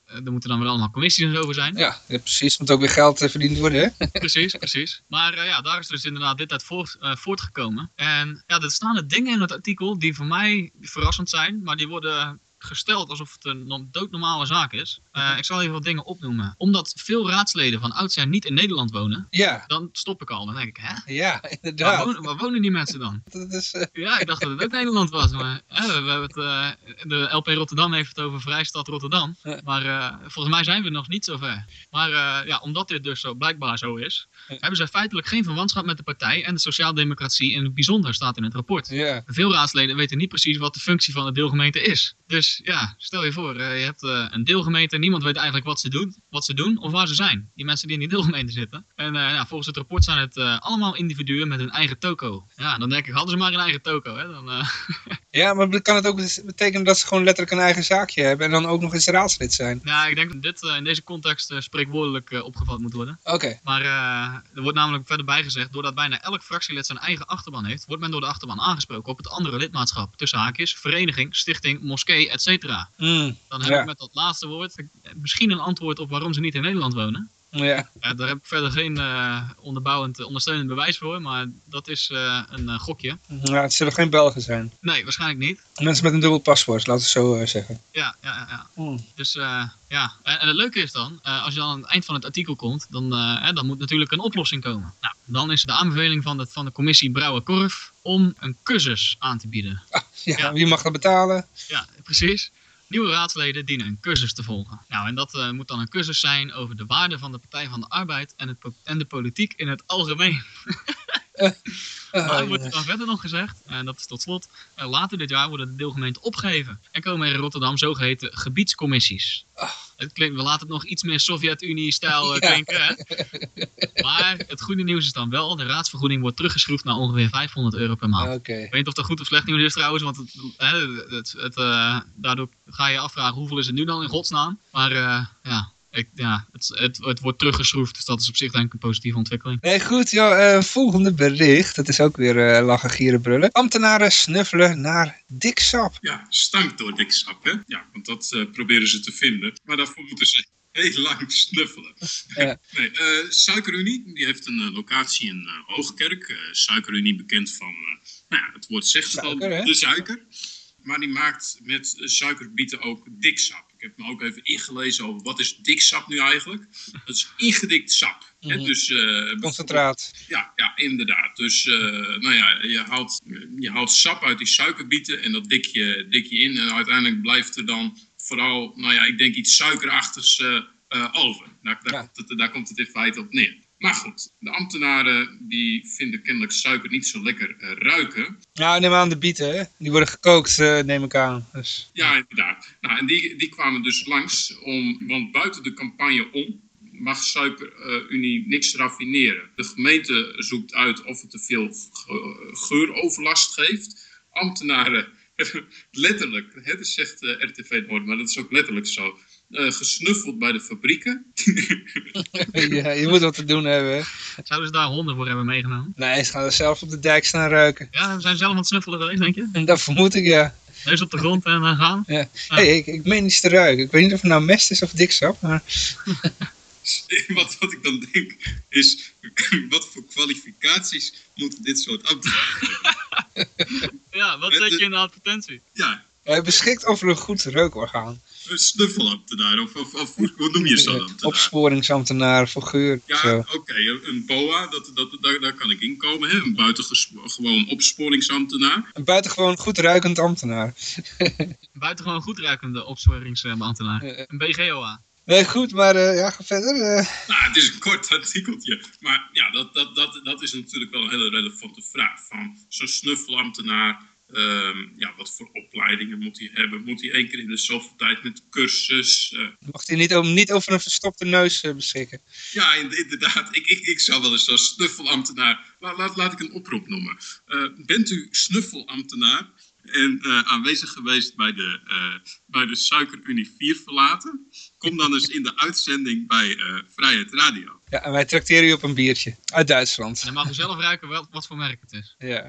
er moeten dan weer allemaal commissies en zo over zijn. Ja, ja, precies. Moet ook weer geld verdiend worden, hè? [LAUGHS] precies, precies. Maar ja, daar is dus inderdaad dit uit voort, voortgekomen. En ja, er staan er dingen in het artikel die voor mij verrassend zijn, maar die worden gesteld alsof het een no- doodnormale zaak is. Eh, ik zal even wat dingen opnoemen. Omdat veel raadsleden van oudsher niet in Nederland wonen, Ja, dan stop ik al. Dan denk ik, hè? ja, Waar inderdaad. wonen, waar wonen die mensen dan? [LAUGHS] Dat is, eh, Ja, ik dacht dat het ook Nederland was. Maar hè, we, hebben het, eh, de LP Rotterdam heeft het over Vrijstad Rotterdam. Maar eh, volgens mij zijn we nog niet zo ver. Maar eh, ja, omdat dit dus zo blijkbaar zo is, hebben zij feitelijk geen verwantschap met de partij en de sociaaldemocratie in het bijzonder staat in het rapport. ja. Veel raadsleden weten niet precies wat de functie van de deelgemeente is. Dus ja, stel je voor, eh, je hebt eh, een deelgemeente, niemand weet eigenlijk wat ze, doen, wat ze doen of waar ze zijn. Die mensen die in die deelgemeente zitten. En eh, ja, volgens het rapport zijn het allemaal individuen met hun eigen toko. Ja, dan denk ik, hadden ze maar een eigen toko. Hè? Dan, [LAUGHS] ja, maar kan het ook betekenen dat ze gewoon letterlijk een eigen zaakje hebben en dan ook nog eens raadslid zijn? nou, ik denk dat dit in deze context spreekwoordelijk opgevat moet worden. Oké. Maar er wordt namelijk verder bijgezegd, doordat bijna elk fractielid zijn eigen achterban heeft, wordt men door de achterban aangesproken op het andere lidmaatschap. Tussen haakjes, vereniging, stichting, moskee, etc. Hmm, Dan heb Ja. ik met dat laatste woord misschien een antwoord op waarom ze niet in Nederland wonen. Ja. Ja, daar heb ik verder geen eh, onderbouwend, eh, ondersteunend bewijs voor, maar dat is eh, een gokje. ja, het zullen geen Belgen zijn. Nee, waarschijnlijk niet. Mensen met een dubbel paspoort, laten we het zo zeggen. Ja, ja, ja. ja. Hmm. Dus ja, en, en het leuke is dan, als je dan aan het eind van het artikel komt, dan, hè, dan moet natuurlijk een oplossing komen. Nou, dan is de aanbeveling van de, van de commissie Brouwer Korf om een cursus aan te bieden. Ja, Ja. wie mag dat betalen? Ja, precies. Nieuwe raadsleden dienen een cursus te volgen. Nou, en dat eh, moet dan een cursus zijn over de waarde van de Partij van de Arbeid en, het, en de politiek in het algemeen. [LAUGHS] Ah, Maar wordt ja. er dan verder nog gezegd, en dat is tot slot, eh, later dit jaar worden de deelgemeenten opgeheven. En komen er in Rotterdam zogeheten gebiedscommissies. Het klinkt, we laten het nog iets meer Sovjet-Unie-stijl eh, klinken, hè? Maar het goede nieuws is dan wel, de raadsvergoeding wordt teruggeschroefd naar ongeveer 500 euro per maand. Ik weet niet of dat goed of slecht nieuws is trouwens, want het, het, het, eh, daardoor ga je je afvragen hoeveel is het nu dan in godsnaam. Maar ja, ik, ja het, het, het wordt teruggeschroefd, dus dat is op zich denk ik een positieve ontwikkeling. Nee, goed, joh, eh, volgende bericht. Dat is ook weer eh lachen, gieren, brullen. Ambtenaren snuffelen naar dik sap. Ja, stank door dik sap, hè? Ja, want dat eh, proberen ze te vinden. Maar daarvoor moeten ze [LAUGHS] heel lang snuffelen. Ja. [LAUGHS] Nee, eh, Suikerunie, die heeft een locatie in Hoogkerk. Eh, Suikerunie bekend van, eh, nou ja, het woord zegt het al, de suiker. Maar die maakt met suikerbieten ook diksap. Ik heb me ook even ingelezen over wat is diksap nu eigenlijk. Dat is ingedikt sap. hè? Mhm. Dus, eh, Concentraat. ja, ja, inderdaad. Dus uh, nou ja, je haalt, je haalt sap uit die suikerbieten en dat dik je, dik je in. En uiteindelijk blijft er dan vooral, nou ja, ik denk iets suikerachtigs uh, uh, over. Daar, daar, Ja. komt het, daar komt het in feite op neer. Maar goed, de ambtenaren die vinden kennelijk suiker niet zo lekker uh, ruiken. Nou, neem aan de bieten, hè? Die worden gekookt, uh, neem ik aan. Dus, Ja, inderdaad. Nou, en die, die kwamen dus langs, om, want buiten de campagne om mag Suikerunie niks raffineren. De gemeente zoekt uit of het te veel ge- geuroverlast geeft. Ambtenaren, [LAUGHS] letterlijk, hè, dat zegt uh, RTV Noord, maar dat is ook letterlijk zo. Uh, gesnuffeld bij de fabrieken. [LAUGHS] ja, je moet wat te doen hebben. Zouden ze daar honden voor hebben meegenomen? Nee, ze gaan er zelf op de dijk staan ruiken. Ja, we zijn zelf aan het snuffelen geweest, denk je? En [LAUGHS] dat vermoed ik, ja. Neus op de grond en uh, gaan. ja. hey, ik, ik meen iets te ruiken. Ik weet niet of het nou mest is of diksap, maar... [LAUGHS] wat, wat ik dan denk is, wat voor kwalificaties moeten dit soort ambtenaren hebben? ja, wat zet je in de advertentie? Ja, Hij beschikt over een goed reukorgaan. Een snuffelambtenaar, of, of, of hoe, noem je zo'n ambtenaar? Opsporingsambtenaar voor geur. Ja, oké, een BOA, dat, dat, daar, daar kan ik in komen. Hè? Een buitengewoon opsporingsambtenaar. Een buitengewoon goed ruikend ambtenaar. [LAUGHS] Buitengewoon goed ruikende opsporingsambtenaar. Eh, Een BGOA. Nee, goed, maar eh, ja, ga verder. eh. Nou, het is een kort artikeltje. Maar ja, dat, dat, dat, dat is natuurlijk wel een hele relevante vraag. Van zo'n snuffelambtenaar, ehm, ja, wat voor opleidingen moet hij hebben? Moet hij één keer in de zoveel tijd met cursus? eh, Mag hij niet, over- niet over een verstopte neus eh, beschikken? Ja, in- inderdaad. Ik, ik, ik zou wel eens zo'n snuffelambtenaar... Laat, laat, laat ik een oproep noemen. Eh, bent u snuffelambtenaar en aanwezig geweest bij de, bij de Suikerunie 4 verlaten? Kom dan eens in de uitzending bij eh, Vrijheid Radio. Ja, en wij trakteren u op een biertje. Uit Duitsland. En dan mag u zelf ruiken wat, wat voor merk het is. Ja.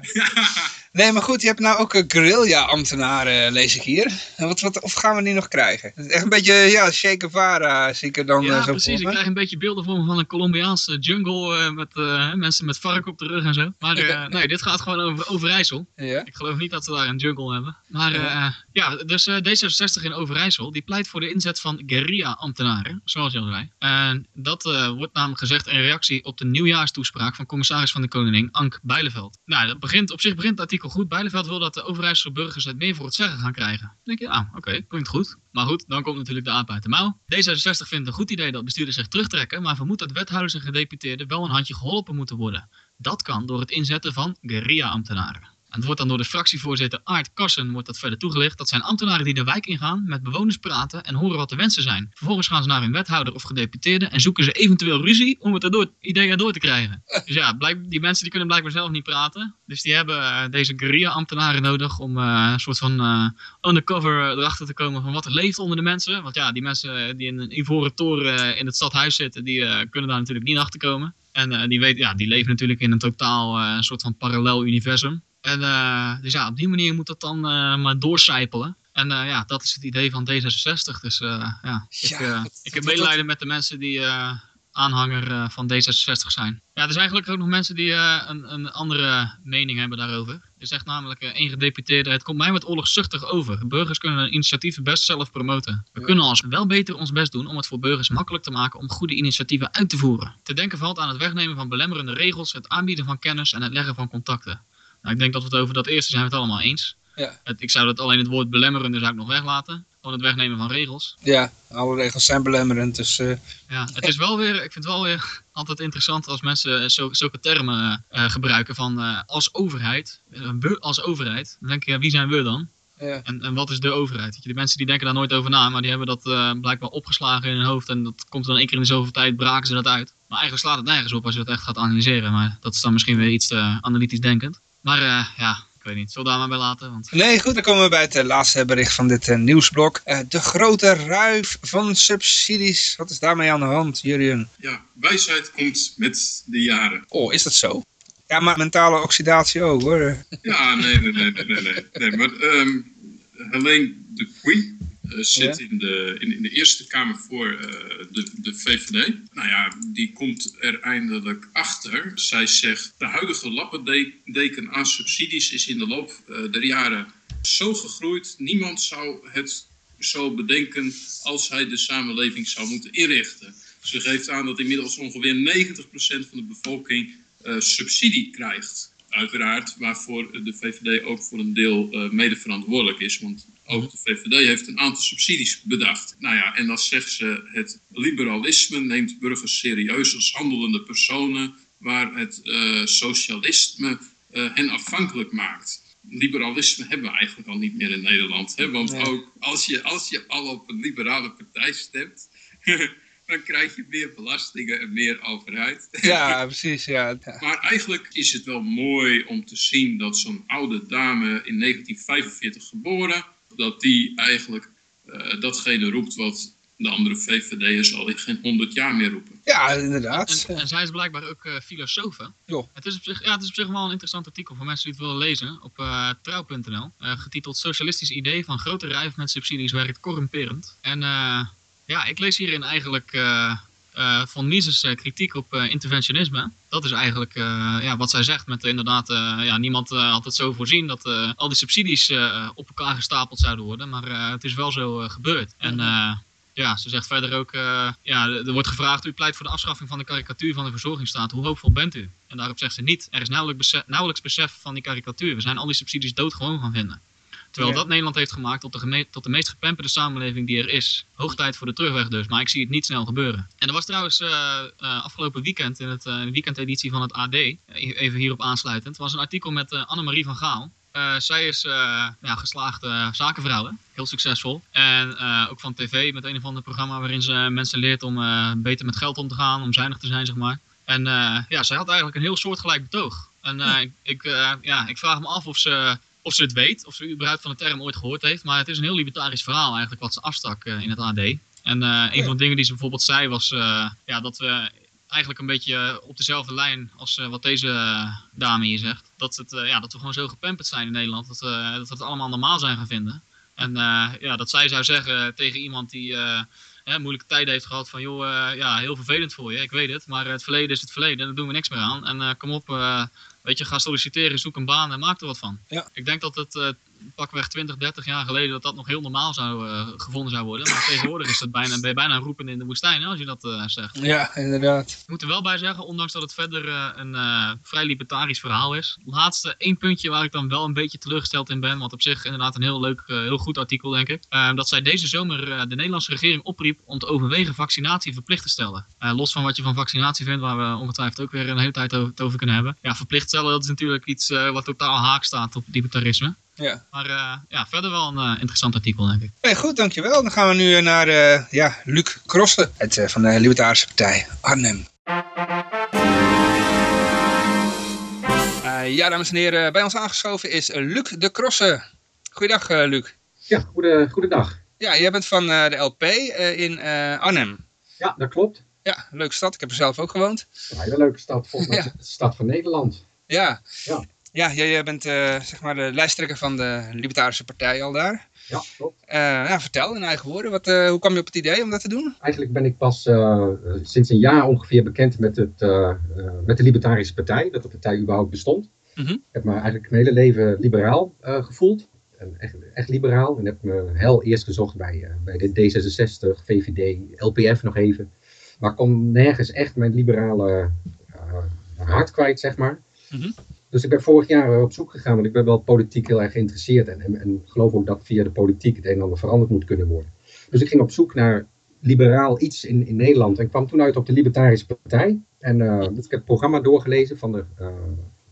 Nee, maar goed, je hebt nou ook uh, guerrilla-ambtenaren, lees ik hier. Wat, wat, of gaan we die nog krijgen? Echt een beetje, ja, Che Guevara zie ik er dan Ja, uh, zo precies. voor Ik krijg een beetje beelden voor me van een Colombiaanse jungle eh, met eh, mensen met vark op de rug en zo. Maar eh, nee, dit gaat gewoon over Overijssel. Ja. Ik geloof niet dat ze daar een jungle hebben. Maar eh, ja, dus eh, D66 in Overijssel, die pleit voor de inzet van guerrilla-ambtenaren, zoals je al zei. En dat eh, wordt namelijk gezegd in reactie op de nieuwjaarstoespraak van commissaris van de Koningin, Ank Bijleveld. Nou, dat begint, op zich begint het artikel goed. Bijleveld wil dat de Overijsselse burgers het meer voor het zeggen gaan krijgen. Dan denk je, ah, oké, klinkt goed. Maar goed, dan komt natuurlijk de aap uit de mouw. D66 vindt het een goed idee dat bestuurders zich terugtrekken, maar vermoedt dat wethouders en gedeputeerden wel een handje geholpen moeten worden. Dat kan door het inzetten van guerrilla-ambtenaren. En het wordt dan door de fractievoorzitter Aart Kassen wordt dat verder toegelicht. Dat zijn ambtenaren die de wijk ingaan, met bewoners praten en horen wat de wensen zijn. Vervolgens gaan ze naar hun wethouder of gedeputeerde en zoeken ze eventueel ruzie om het erdoor, idee erdoor te krijgen. [LAUGHS] Dus ja, blijk, die mensen die kunnen blijkbaar zelf niet praten. Dus die hebben eh, deze guerrilla-ambtenaren nodig om eh, een soort van eh, undercover erachter te komen van wat er leeft onder de mensen. Want ja, die mensen die in een ivoren toren in het stadhuis zitten, die kunnen daar natuurlijk niet achter komen. En die, weten, ja, die leven natuurlijk in een totaal soort van parallel universum. En eh, dus ja, op die manier moet dat dan eh, maar doorcijpelen. En eh, ja, dat is het idee van D66. Dus ja, ik, Ja, ik heb medelijden met de mensen die aanhanger van D66 zijn. Ja, er zijn eigenlijk ook nog mensen die een, een andere mening hebben daarover. Er zegt namelijk één gedeputeerde, het komt mij wat oorlogszuchtig over. Burgers kunnen hun initiatieven best zelf promoten. We Ja. kunnen als wel beter ons best doen om het voor burgers makkelijk te maken om goede initiatieven uit te voeren. Te denken valt aan het wegnemen van belemmerende regels, het aanbieden van kennis en het leggen van contacten. Nou, ik denk dat we het over dat eerste zijn we het allemaal eens. Ja. Het, ik zou dat alleen het woord belemmerende zou ik nog weglaten. Gewoon het wegnemen van regels. Ja, alle regels zijn belemmerend, dus eh, Ja, het is wel weer, ik vind het wel weer [LAUGHS] altijd interessant als mensen zo, zulke termen eh, gebruiken van eh, als overheid. eh, als overheid. Dan denk je, ja, wie zijn we dan? ja. En, en wat is de overheid? Die mensen die denken daar nooit over na, maar die hebben dat eh, blijkbaar opgeslagen in hun hoofd. En dat komt dan één keer in de zoveel tijd, braken ze dat uit. Maar eigenlijk slaat het nergens op als je dat echt gaat analyseren. Maar dat is dan misschien weer iets analytisch denkend. Maar eh, ja, ik weet niet. Zullen we daar maar bij laten? Want Nee, goed, dan komen we bij het eh, laatste bericht van dit eh, nieuwsblok. Eh, de grote ruif van subsidies. Wat is daarmee aan de hand, Jurjen? Ja, wijsheid komt met de jaren. Oh, is dat zo? Ja, maar mentale oxidatie ook, hoor. Ja, nee, nee, nee, nee, nee. nee. nee maar ehm Helene de Puy eh, zit Ja. in, de, in, in de Eerste Kamer voor eh, de, de VVD. Nou ja, die komt er eindelijk achter. Zij zegt, de huidige lappendeken aan subsidies is in de loop eh, der jaren zo gegroeid. Niemand zou het zo bedenken als hij de samenleving zou moeten inrichten. Ze geeft aan dat inmiddels ongeveer 90% van de bevolking eh, subsidie krijgt. Uiteraard waarvoor de VVD ook voor een deel eh, mede verantwoordelijk is. Want ook de VVD heeft een aantal subsidies bedacht. Nou ja, en dan zegt ze: het liberalisme neemt burgers serieus als handelende personen, waar het eh, socialisme eh, hen afhankelijk maakt. Liberalisme hebben we eigenlijk al niet meer in Nederland. Hè? Want Nee. ook als je, als je al op een liberale partij stemt, [LAUGHS] dan krijg je meer belastingen en meer overheid. [LAUGHS] Ja, precies, ja. Maar eigenlijk is het wel mooi om te zien dat zo'n oude dame in 1945 geboren, dat die eigenlijk eh, datgene roept wat de andere VVD'ers al in geen 100 jaar meer roepen. Ja, inderdaad. En, en zij is blijkbaar ook eh filosoof. Het, is op zich, ja, het is op zich wel een interessant artikel voor mensen die het willen lezen op eh, trouw.nl. Eh, getiteld Socialistisch idee van grote rijf met subsidies werkt corrumperend. En eh, ja, ik lees hierin eigenlijk eh, van Mises eh, kritiek op interventionisme. Dat is eigenlijk ja, wat zij zegt met inderdaad, ja, niemand had het zo voorzien dat al die subsidies op elkaar gestapeld zouden worden. Maar het is wel zo gebeurd. En ja, ze zegt verder ook, ja, er wordt gevraagd, u pleit voor de afschaffing van de karikatuur van de verzorgingsstaat. Hoe hoopvol bent u? En daarop zegt ze niet, er is nauwelijks besef, nauwelijks besef van die karikatuur. We zijn al die subsidies doodgewoon gaan vinden. Terwijl Ja. dat Nederland heeft gemaakt tot de, tot de meest gepemperde samenleving die er is. Hoog tijd voor de terugweg dus, maar ik zie het niet snel gebeuren. En er was trouwens eh, eh, afgelopen weekend in het eh, weekendeditie van het AD, even hierop aansluitend, was een artikel met eh, Annemarie van Gaal. Zij is ja, geslaagde zakenvrouw, heel succesvol. En ook van tv met een of ander programma waarin ze mensen leert om beter met geld om te gaan, om zuinig te zijn, zeg maar. En ja, zij had eigenlijk een heel soortgelijk betoog. En ik, ik, ja, ik vraag me af of ze, of ze het weet, of ze überhaupt van de term ooit gehoord heeft. Maar het is een heel libertarisch verhaal eigenlijk wat ze afstak eh, in het AD. En eh, een van de dingen die ze bijvoorbeeld zei was eh, ja, dat we eigenlijk een beetje op dezelfde lijn als wat deze dame hier zegt. Dat, het, ja, dat we gewoon zo gepamperd zijn in Nederland. Dat, dat we het allemaal normaal zijn gaan vinden. En ja, dat zij zou zeggen tegen iemand die hè, moeilijke tijden heeft gehad van joh, ja, heel vervelend voor je, ik weet het. Maar het verleden is het verleden, daar doen we niks meer aan. En kom op, weet je, ga solliciteren, zoek een baan en maak er wat van. Ja. Ik denk dat het pakweg 20, 30 jaar geleden dat dat nog heel normaal zou, uh, gevonden zou worden. Maar tegenwoordig is het bijna, ben je bijna roepen in de woestijn, hè, als je dat uh, zegt. Ja, inderdaad. Ik moet er wel bij zeggen, ondanks dat het verder uh, een vrij libertarisch verhaal is. Laatste één puntje waar ik dan wel een beetje teleurgesteld in ben. Want op zich inderdaad een heel leuk, heel goed artikel, denk ik. dat zij deze zomer de Nederlandse regering opriep om te overwegen vaccinatie verplicht te stellen. los van wat je van vaccinatie vindt, waar we ongetwijfeld ook weer een hele tijd over, over kunnen hebben. Ja, verplicht stellen, dat is natuurlijk iets wat totaal haak staat op libertarisme. Ja. Maar uh, ja, verder wel een uh, interessant artikel, denk ik. Hey, goed, dankjewel. Dan gaan we nu naar uh, ja, Luc Krossen het, van de Libertarische Partij Arnhem. ja, dames en heren, bij ons aangeschoven is Luc de Krossen. Goeiedag, Luc. Ja, goede, goedendag. Ja, jij bent van de LP in Arnhem. Ja, dat klopt. Ja, leuke stad. Ik heb er zelf ook gewoond. Ja, een leuke stad. Volgens mij ja. de stad van Nederland. Ja. ja. Ja, jij bent uh, zeg maar de lijsttrekker van de Libertarische Partij al daar. Ja, klopt. Uh, ja, vertel in eigen woorden, wat, uh, hoe kwam je op het idee om dat te doen? Eigenlijk ben ik pas sinds een jaar ongeveer bekend met, het, met de Libertarische Partij, dat de partij überhaupt bestond. Mm -hmm. Ik heb me eigenlijk mijn hele leven liberaal gevoeld. En echt, echt liberaal. En heb me hel eerst gezocht bij, bij de D66, VVD, LPF nog even. Maar kon nergens echt mijn liberale hart kwijt, zeg maar. Mm -hmm. Dus ik ben vorig jaar op zoek gegaan, want ik ben wel politiek heel erg geïnteresseerd en, en, geloof ook dat via de politiek het een en ander veranderd moet kunnen worden. Dus ik ging op zoek naar liberaal iets in, in Nederland en kwam toen uit op de Libertarische Partij. En uh, dus ik heb het programma doorgelezen van de uh,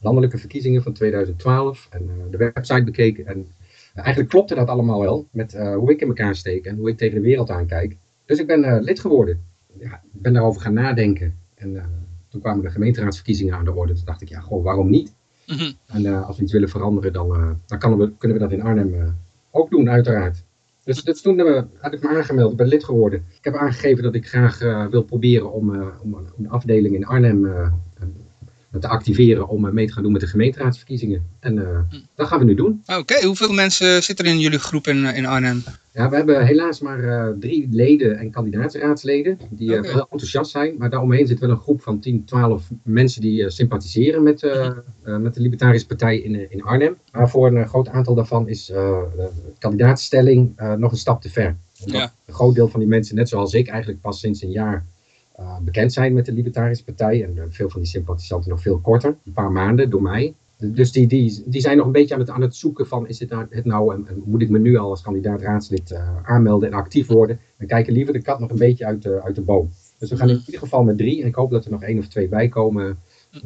landelijke verkiezingen van 2012 en uh, de website bekeken. En eigenlijk klopte dat allemaal wel met hoe ik in elkaar steek en hoe ik tegen de wereld aankijk. Dus ik ben lid geworden. Ja, ik ben daarover gaan nadenken. En toen kwamen de gemeenteraadsverkiezingen aan de orde. Toen dacht ik, ja, gewoon waarom niet? Mm -hmm. En uh, als we iets willen veranderen, dan, uh, dan kan we, kunnen we dat in Arnhem uh, ook doen, uiteraard. Dus, dus toen we, had ik me aangemeld, ik ben lid geworden. Ik heb aangegeven dat ik graag wil proberen om, om, om, de afdeling in Arnhem te activeren om mee te gaan doen met de gemeenteraadsverkiezingen. En dat gaan we nu doen. Oké, okay. hoeveel mensen zitten er in jullie groep in, in Arnhem? Ja, we hebben helaas maar drie leden en kandidaatsraadsleden die okay. heel enthousiast zijn. Maar daaromheen zit wel een groep van 10, 12 mensen die sympathiseren met, uh, met de Libertarische Partij in, in Arnhem. Maar voor een groot aantal daarvan is de kandidaatstelling nog een stap te ver. Omdat ja. een groot deel van die mensen, net zoals ik, eigenlijk pas sinds een jaar bekend zijn met de Libertarische Partij. En veel van die sympathisanten nog veel korter, een paar maanden door mij. Dus die, die, die zijn nog een beetje aan het, aan het zoeken van, is dit nou, het nou, en, en moet ik me nu al als kandidaat raadslid uh, aanmelden en actief worden? En kijken liever de kat nog een beetje uit de, uit de boom. Dus we gaan in ieder geval met drie, en ik hoop dat er nog één of twee bij komen.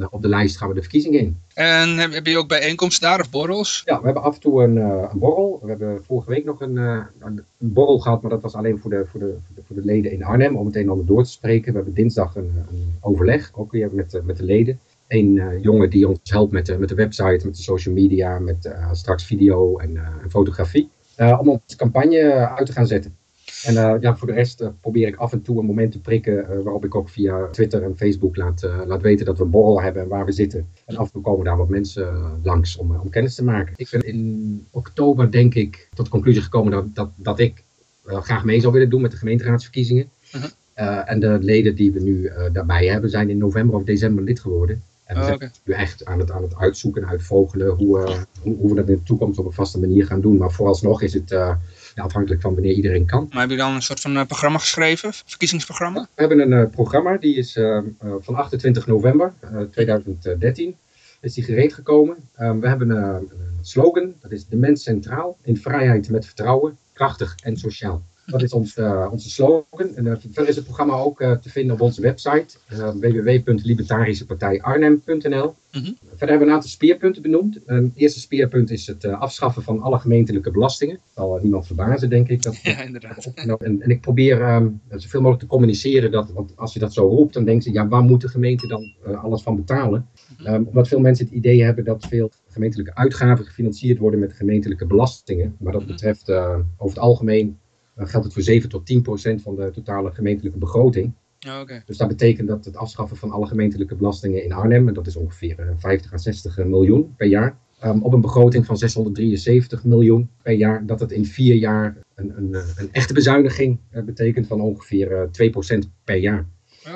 Op de lijst gaan we de verkiezingen in. En heb, heb je ook bijeenkomsten daar of borrels? Ja, we hebben af en toe een, uh, een borrel. We hebben vorige week nog een, een, borrel gehad, maar dat was alleen voor de, voor, de, voor, de, voor de leden in Arnhem, om het een en ander door te spreken. We hebben dinsdag een, een overleg, ook weer met, met de leden een uh, jongen die ons helpt met de, met de website, met de social media, met straks video en, en fotografie. om onze campagne uit te gaan zetten. En ja, voor de rest probeer ik af en toe een moment te prikken waarop ik ook via Twitter en Facebook laat, laat weten dat we een borrel hebben en waar we zitten. En af en toe komen daar wat mensen langs om, om kennis te maken. Ik ben in oktober denk ik tot de conclusie gekomen dat, dat, dat ik graag mee zou willen doen met de gemeenteraadsverkiezingen. -huh. en de leden die we nu daarbij hebben zijn in november of december lid geworden. En we Oh, zijn nu echt aan het, aan het uitzoeken en uitvogelen hoe, eh, hoe, hoe we dat in de toekomst op een vaste manier gaan doen. Maar vooralsnog is het eh, ja, afhankelijk van wanneer iedereen kan. Maar heb je dan een soort van eh, programma geschreven? Verkiezingsprogramma? We hebben een eh, programma, die is eh, eh, van 28 november eh, 2013 is die gereed gekomen. Eh, we hebben eh, een slogan, dat is de mens centraal, in vrijheid met vertrouwen, krachtig en sociaal. Dat is ons, eh, onze slogan. En verder is het programma ook uh, te vinden op onze website www.libertarischepartijarnhem.nl. Mhm. Verder hebben we een aantal speerpunten benoemd. Een eerste speerpunt is het afschaffen van alle gemeentelijke belastingen. Dat zal niemand verbazen, denk ik. Dat, [LAUGHS] Ja, inderdaad. en, ik probeer um, zoveel mogelijk te communiceren. Dat, want als je dat zo roept, dan denken ze, ja, waar moet de gemeente dan alles van betalen? Um, omdat veel mensen het idee hebben dat veel gemeentelijke uitgaven gefinancierd worden met gemeentelijke belastingen. Maar dat betreft over het algemeen geldt het voor 7 tot 10 procent van de totale gemeentelijke begroting. Oh. Dus dat betekent dat het afschaffen van alle gemeentelijke belastingen in Arnhem, en dat is ongeveer eh, 50 à 60 miljoen per jaar, ehm, op een begroting van 673 miljoen per jaar, dat het in vier jaar een, een, eh, een echte bezuiniging eh, betekent van ongeveer eh, 2% per jaar.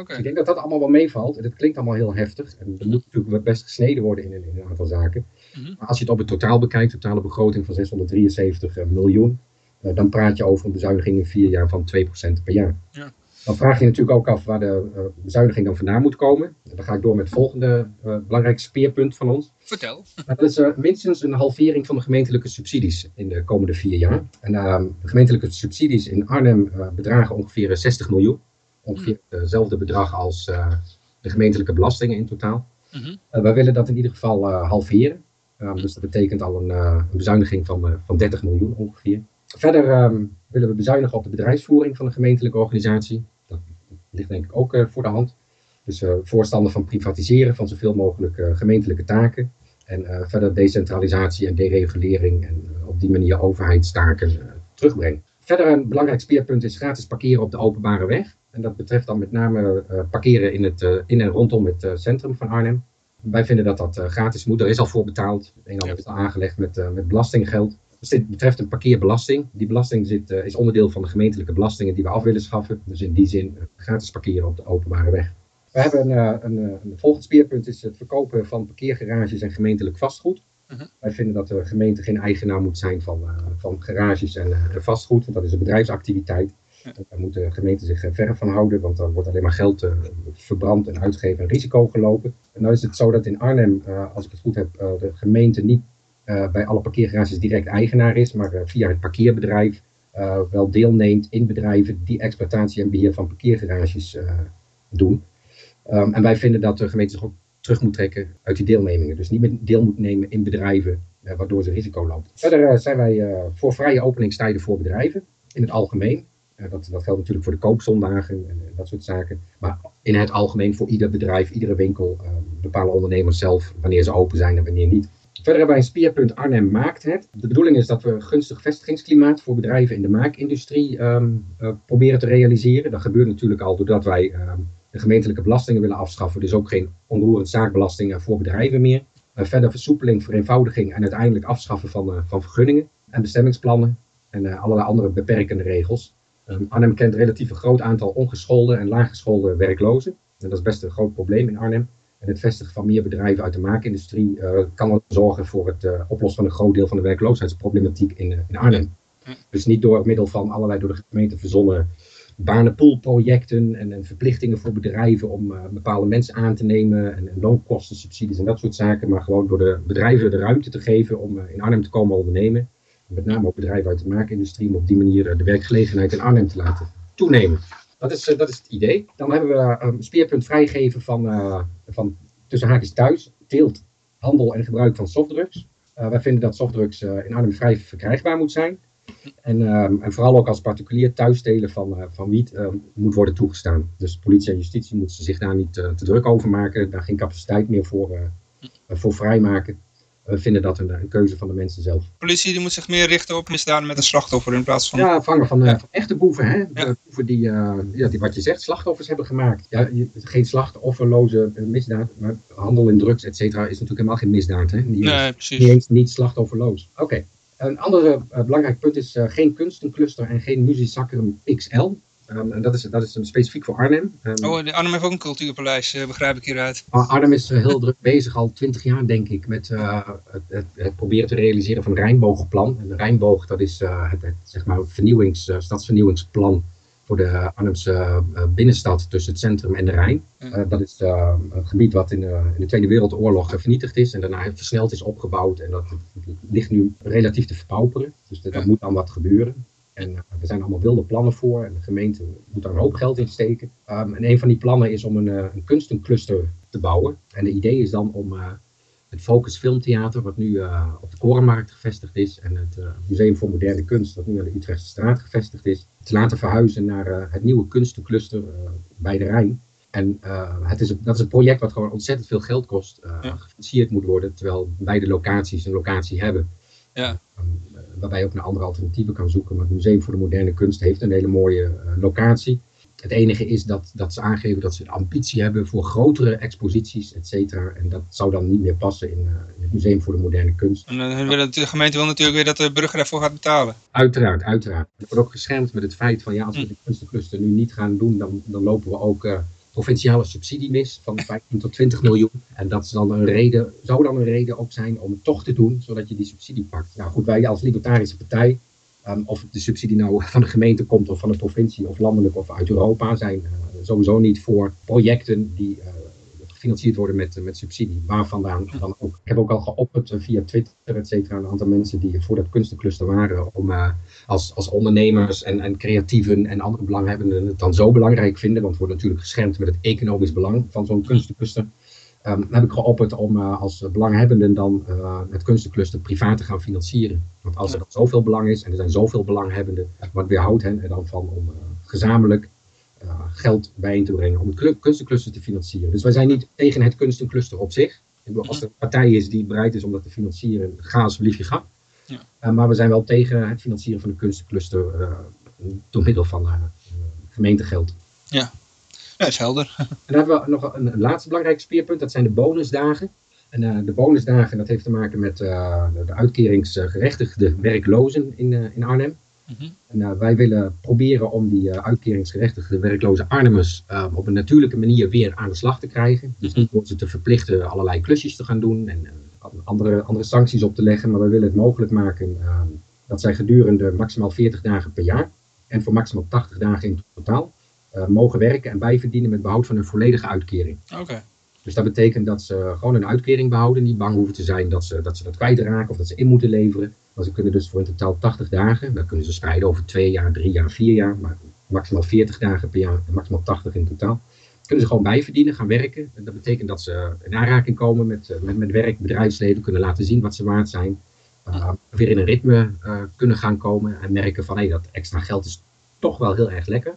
Dus ik denk dat dat allemaal wel meevalt. En het klinkt allemaal heel heftig. En er moet natuurlijk best gesneden worden in, een- in een aantal zaken. Mhm. Maar als je het op het totaal bekijkt, totale begroting van 673 miljoen, eh, dan praat je over een bezuiniging in vier jaar van 2% per jaar. Ja. Dan vraag je natuurlijk ook af waar de eh, bezuiniging dan vandaan moet komen. En dan ga ik door met het volgende eh belangrijke speerpunt van ons. Vertel. [LAUGHS] Dat is eh, minstens een halvering van de gemeentelijke subsidies in de komende vier jaar. En de gemeentelijke subsidies in Arnhem eh, bedragen ongeveer eh, 60 miljoen. Ongeveer hetzelfde bedrag als eh, de gemeentelijke belastingen in totaal. Mhm. Eh, wij willen dat in ieder geval eh, halveren. Ehm, dus dat betekent al een, eh, een bezuiniging van, eh, van 30 miljoen ongeveer. Verder ehm, willen we bezuinigen op de bedrijfsvoering van de gemeentelijke organisatie. Dat ligt denk ik ook eh, voor de hand. Dus eh, voorstander van privatiseren van zoveel mogelijk eh, gemeentelijke taken. En verder decentralisatie en deregulering en op die manier overheidstaken terugbrengen. Verder een belangrijk speerpunt is gratis parkeren op de openbare weg. En dat betreft dan met name parkeren in, het, in en rondom het centrum van Arnhem. Wij vinden dat dat gratis moet. Er is al voor betaald. Een en ander is al aangelegd met, met belastinggeld. Dus dit betreft een parkeerbelasting. Die belasting zit, eh, is onderdeel van de gemeentelijke belastingen die we af willen schaffen. Dus in die zin eh, gratis parkeren op de openbare weg. We hebben een, eh, een, een volgend speerpunt is het verkopen van parkeergarages en gemeentelijk vastgoed. Mhm. Wij vinden dat de gemeente geen eigenaar moet zijn van, van garages en vastgoed, want dat is een bedrijfsactiviteit. En Daar moet de gemeente zich verre van houden, want dan wordt alleen maar geld verbrand en uitgegeven en risico gelopen. En nou is het zo dat in Arnhem, als ik het goed heb, de gemeente niet bij alle parkeergarages direct eigenaar is, maar eh, via het parkeerbedrijf eh, wel deelneemt in bedrijven die exploitatie en beheer van parkeergarages eh, doen. Ehm, en wij vinden dat de gemeente zich ook terug moet trekken uit die deelnemingen. Dus niet meer deel moet nemen in bedrijven eh, waardoor ze risico lopen. Verder eh, zijn wij eh, voor vrije openingstijden voor bedrijven in het algemeen. Eh, dat, dat geldt natuurlijk voor de koopzondagen en, en dat soort zaken. Maar in het algemeen voor ieder bedrijf, iedere winkel eh, bepalen ondernemers zelf wanneer ze open zijn en wanneer niet. Verder hebben een speerpunt Arnhem maakt het. De bedoeling is dat we een gunstig vestigingsklimaat voor bedrijven in de maakindustrie ehm, eh, proberen te realiseren. Dat gebeurt natuurlijk al doordat wij ehm, de gemeentelijke belastingen willen afschaffen. Dus ook geen onroerend zaakbelastingen voor bedrijven meer. Eh, verder versoepeling, vereenvoudiging en uiteindelijk afschaffen van, eh, van vergunningen en bestemmingsplannen. En allerlei andere beperkende regels. Ehm, Arnhem kent een relatief groot aantal ongeschoolde en laaggeschoolde werklozen. En dat is best een groot probleem in Arnhem. En het vestigen van meer bedrijven uit de maakindustrie eh, kan wel zorgen voor het eh, oplossen van een groot deel van de werkloosheidsproblematiek in, eh, in Arnhem. Dus niet door middel van allerlei door de gemeente verzonnen banenpoolprojecten en, en verplichtingen voor bedrijven om bepaalde mensen aan te nemen en, en loonkostensubsidies en dat soort zaken, maar gewoon door de bedrijven de ruimte te geven om in Arnhem te komen ondernemen. Met name ook bedrijven uit de maakindustrie, om op die manier de werkgelegenheid in Arnhem te laten toenemen. Dat is, eh, dat is het idee. Dan hebben we eh, een speerpunt vrijgeven van, eh, van tussen haakjes thuis, teelt, handel en gebruik van softdrugs. Wij vinden dat softdrugs in Arnhem vrij verkrijgbaar moet zijn. En, ehm, en vooral ook als particulier thuisstelen van, van wiet eh, moet worden toegestaan. Dus politie en justitie moeten zich daar niet te druk over maken, daar geen capaciteit meer voor, voor vrijmaken. We vinden dat een, een keuze van de mensen zelf. Politie die moet zich meer richten op misdaden met een slachtoffer in plaats van... Ja, vangen van, eh, Ja. van echte boeven. Hè? De boeven die, eh, ja, die, wat je zegt, slachtoffers hebben gemaakt. Ja, je- geen slachtofferloze eh, misdaad, maar handel in drugs, et cetera, is natuurlijk helemaal geen misdaad. Hè? Die Nee, niet precies. eens niet slachtofferloos. Oké. Een ander belangrijk punt is eh, geen kunstencluster en geen Musisacrum XL. Ehm, en dat is, dat is een specifiek voor Arnhem. Ehm, Oh, Arnhem heeft ook een cultuurpaleis, eh, begrijp ik hieruit. Ar- Arnhem is eh, heel druk bezig, al twintig jaar denk ik, met eh, het, het, het proberen te realiseren van een Rijnboogplan. En de Rijnboog, dat is het, het, zeg maar vernieuwings, stadsvernieuwingsplan voor de Arnhemse binnenstad tussen het centrum en de Rijn. Dat is een gebied wat in, de- in de Tweede Wereldoorlog vernietigd is en daarna versneld is opgebouwd. En dat ligt nu relatief te verpauperen. Dus dat, dat moet dan wat gebeuren. En eh, er zijn allemaal wilde plannen voor en de gemeente moet daar een hoop geld in steken. Ehm, en een van die plannen is om een, eh, een kunstencluster te bouwen. En de idee is dan om eh, het Focus Filmtheater, wat nu op de Korenmarkt gevestigd is, en het Museum voor Moderne Kunst, wat nu aan de Utrechtse straat gevestigd is, te laten verhuizen naar het nieuwe kunstencluster bij de Rijn. En het is, dat is een project wat gewoon ontzettend veel geld kost, Ja. gefinancierd moet worden, terwijl beide locaties een locatie hebben. Ja. Ehm, waarbij je ook naar andere alternatieven kan zoeken. Maar het Museum voor de Moderne Kunst heeft een hele mooie eh, locatie. Het enige is dat, dat ze aangeven dat ze de ambitie hebben voor grotere exposities, et cetera. En dat zou dan niet meer passen in, uh, in het Museum voor de Moderne Kunst. En uh, willen, de gemeente wil natuurlijk weer dat de burger daarvoor gaat betalen. Uiteraard, uiteraard. Het wordt ook geschermd met het feit van ja, als we de kunstencluster nu niet gaan doen, dan, dan lopen we ook uh, provinciale subsidie mis van [LAUGHS] 15 tot 20 miljoen. En dat is dan een reden, zou dan een reden ook zijn om het toch te doen, zodat je die subsidie pakt. Nou goed, wij als Libertarische Partij Um, of de subsidie nou [LAUGHS] van de gemeente komt of van de provincie of landelijk of uit Europa zijn uh, sowieso niet voor projecten die uh, gefinancierd worden met, met subsidie. Waar vandaan dan ook. Ik heb ook al geopperd via Twitter, et cetera, een aantal mensen die voor dat kunstencluster waren. Om uh, als, als ondernemers en, en creatieven en andere belanghebbenden het dan zo belangrijk vinden. Want het wordt natuurlijk geschermd met het economisch belang van zo'n kunstencluster. Um, heb ik geopperd om uh, als belanghebbenden dan uh, het kunstencluster privaat te gaan financieren. Want als er dan zoveel belang is en er zijn zoveel belanghebbenden, wat weerhoudt hen er dan van om uh, gezamenlijk geld bijeen te brengen om het kunstencluster te financieren. Dus wij zijn niet tegen het kunstencluster op zich. Bedoel, als er een partij is die bereid is om dat te financieren, ga alsjeblieft je gang. Ja. maar we zijn wel tegen het financieren van de kunstencluster door middel van gemeentegeld. Ja, ja, is helder. [LAUGHS] En dan hebben we nog een, een laatste belangrijk speerpunt, dat zijn de bonusdagen. En de bonusdagen, dat heeft te maken met de uitkeringsgerechtigde werklozen in, in Arnhem. Mm -hmm. En wij willen proberen om die uitkeringsgerechtigde werkloze Arnhemmers op een natuurlijke manier weer aan de slag te krijgen. Dus niet door ze te verplichten allerlei klusjes te gaan doen en andere, andere sancties op te leggen. Maar we willen het mogelijk maken dat zij gedurende maximaal 40 dagen per jaar en voor maximaal 80 dagen in totaal uh, mogen werken en bijverdienen met behoud van hun volledige uitkering. Okay. Dus dat betekent dat ze gewoon een uitkering behouden, niet bang hoeven te zijn dat ze dat, ze dat kwijtraken of dat ze in moeten leveren. Maar ze kunnen dus voor in totaal 80 dagen, dat kunnen ze spreiden over twee jaar, drie jaar, vier jaar, maar maximaal 40 dagen per jaar en maximaal 80 in totaal. Kunnen ze gewoon bijverdienen, gaan werken. En dat betekent dat ze in aanraking komen met, met, met werk, bedrijfsleven, kunnen laten zien wat ze waard zijn. Uh, weer in een ritme uh, kunnen gaan komen en merken van hé, hey, dat extra geld is toch wel heel erg lekker.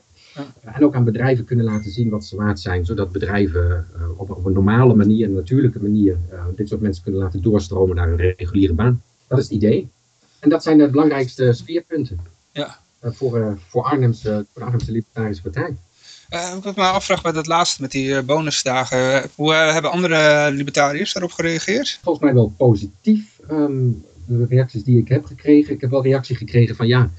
Ja. En ook aan bedrijven kunnen laten zien wat ze waard zijn, zodat bedrijven uh, op, op, een normale manier, een natuurlijke manier, uh, dit soort mensen kunnen laten doorstromen naar een reguliere baan. Dat is het idee. En dat zijn de belangrijkste speerpunten ja. uh, voor, voor, Arnhemse, voor de Arnhemse Libertarische Partij. Ik me afvragen bij dat laatste met die bonusdagen. Hoe hebben andere libertariërs daarop gereageerd? Volgens mij wel positief. Um, de reacties die ik heb gekregen. Ik heb wel reactie gekregen van ja,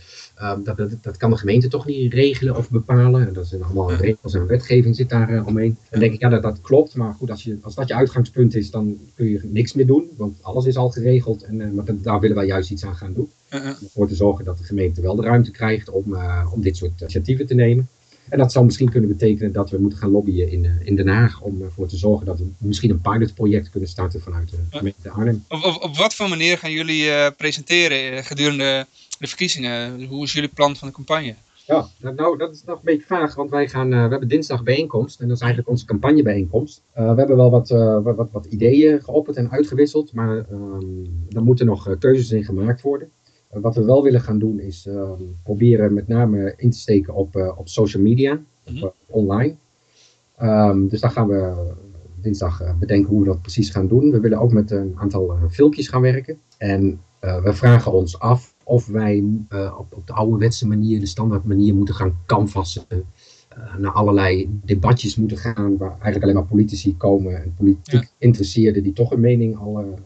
Um, dat, dat, dat, kan de gemeente toch niet regelen of bepalen. Dat zijn allemaal regels en wetgeving zit daar uh, omheen. Dan denk ik, ja, dat, dat klopt. Maar goed, als, je, als dat je uitgangspunt is, dan kun je niks meer doen. Want alles is al geregeld. En, uh, maar daar willen wij juist iets aan gaan doen. Om ervoor te zorgen dat de gemeente wel de ruimte krijgt om, uh, om dit soort initiatieven te nemen. En dat zou misschien kunnen betekenen dat we moeten gaan lobbyen in, in Den Haag. Om ervoor te zorgen dat we misschien een pilotproject kunnen starten vanuit de gemeente Arnhem. Op, op, op wat voor manier gaan jullie presenteren gedurende de verkiezingen? Hoe is jullie plan van de campagne? Ja, nou, dat is nog een beetje vaag, want wij gaan, uh, we hebben dinsdag bijeenkomst en dat is eigenlijk onze campagnebijeenkomst. Uh, we hebben wel wat, uh, wat, wat, ideeën geopperd en uitgewisseld, maar um, er moeten nog keuzes in gemaakt worden. Wat we wel willen gaan doen is um, proberen met name in te steken op, op social media, mm -hmm. op, online. Um, dus daar gaan we dinsdag bedenken hoe we dat precies gaan doen. We willen ook met een aantal filmpjes gaan werken en we vragen ons af of wij op, op, de ouderwetse manier, de standaard manier moeten gaan canvassen. Naar allerlei debatjes moeten gaan waar eigenlijk alleen maar politici komen en politiek ja. interesseerden die toch een mening al,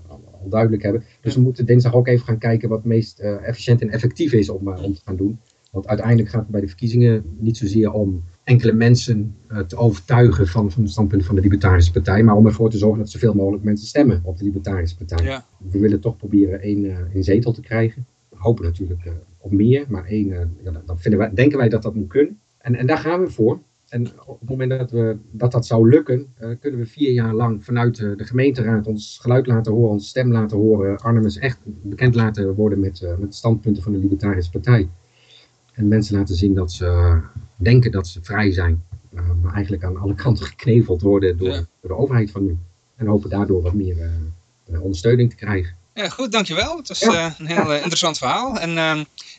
uh, al, al duidelijk hebben. Dus we moeten dinsdag ook even gaan kijken wat het meest efficiënt en effectief is om, om te gaan doen. Want uiteindelijk gaat het bij de verkiezingen niet zozeer om enkele mensen uh, te overtuigen van, van het standpunt van de Libertarische Partij, maar om ervoor te zorgen dat zoveel mogelijk mensen stemmen op de Libertarische Partij. Ja. We willen toch proberen één, één zetel te krijgen hopen natuurlijk op meer, maar één, ja, dan vinden wij, denken wij dat dat moet kunnen. En, en daar gaan we voor. En op het moment dat we, dat, dat zou lukken, uh, kunnen we vier jaar lang vanuit de gemeenteraad ons geluid laten horen, onze stem laten horen, Arnhem is echt bekend laten worden met, met de standpunten van de Libertarische Partij. En mensen laten zien dat ze denken dat ze vrij zijn, maar eigenlijk aan alle kanten gekneveld worden door, ja. door de overheid van nu. En hopen daardoor wat meer ondersteuning te krijgen. Ja, goed, dankjewel. Het was ja. een heel interessant verhaal. En uh,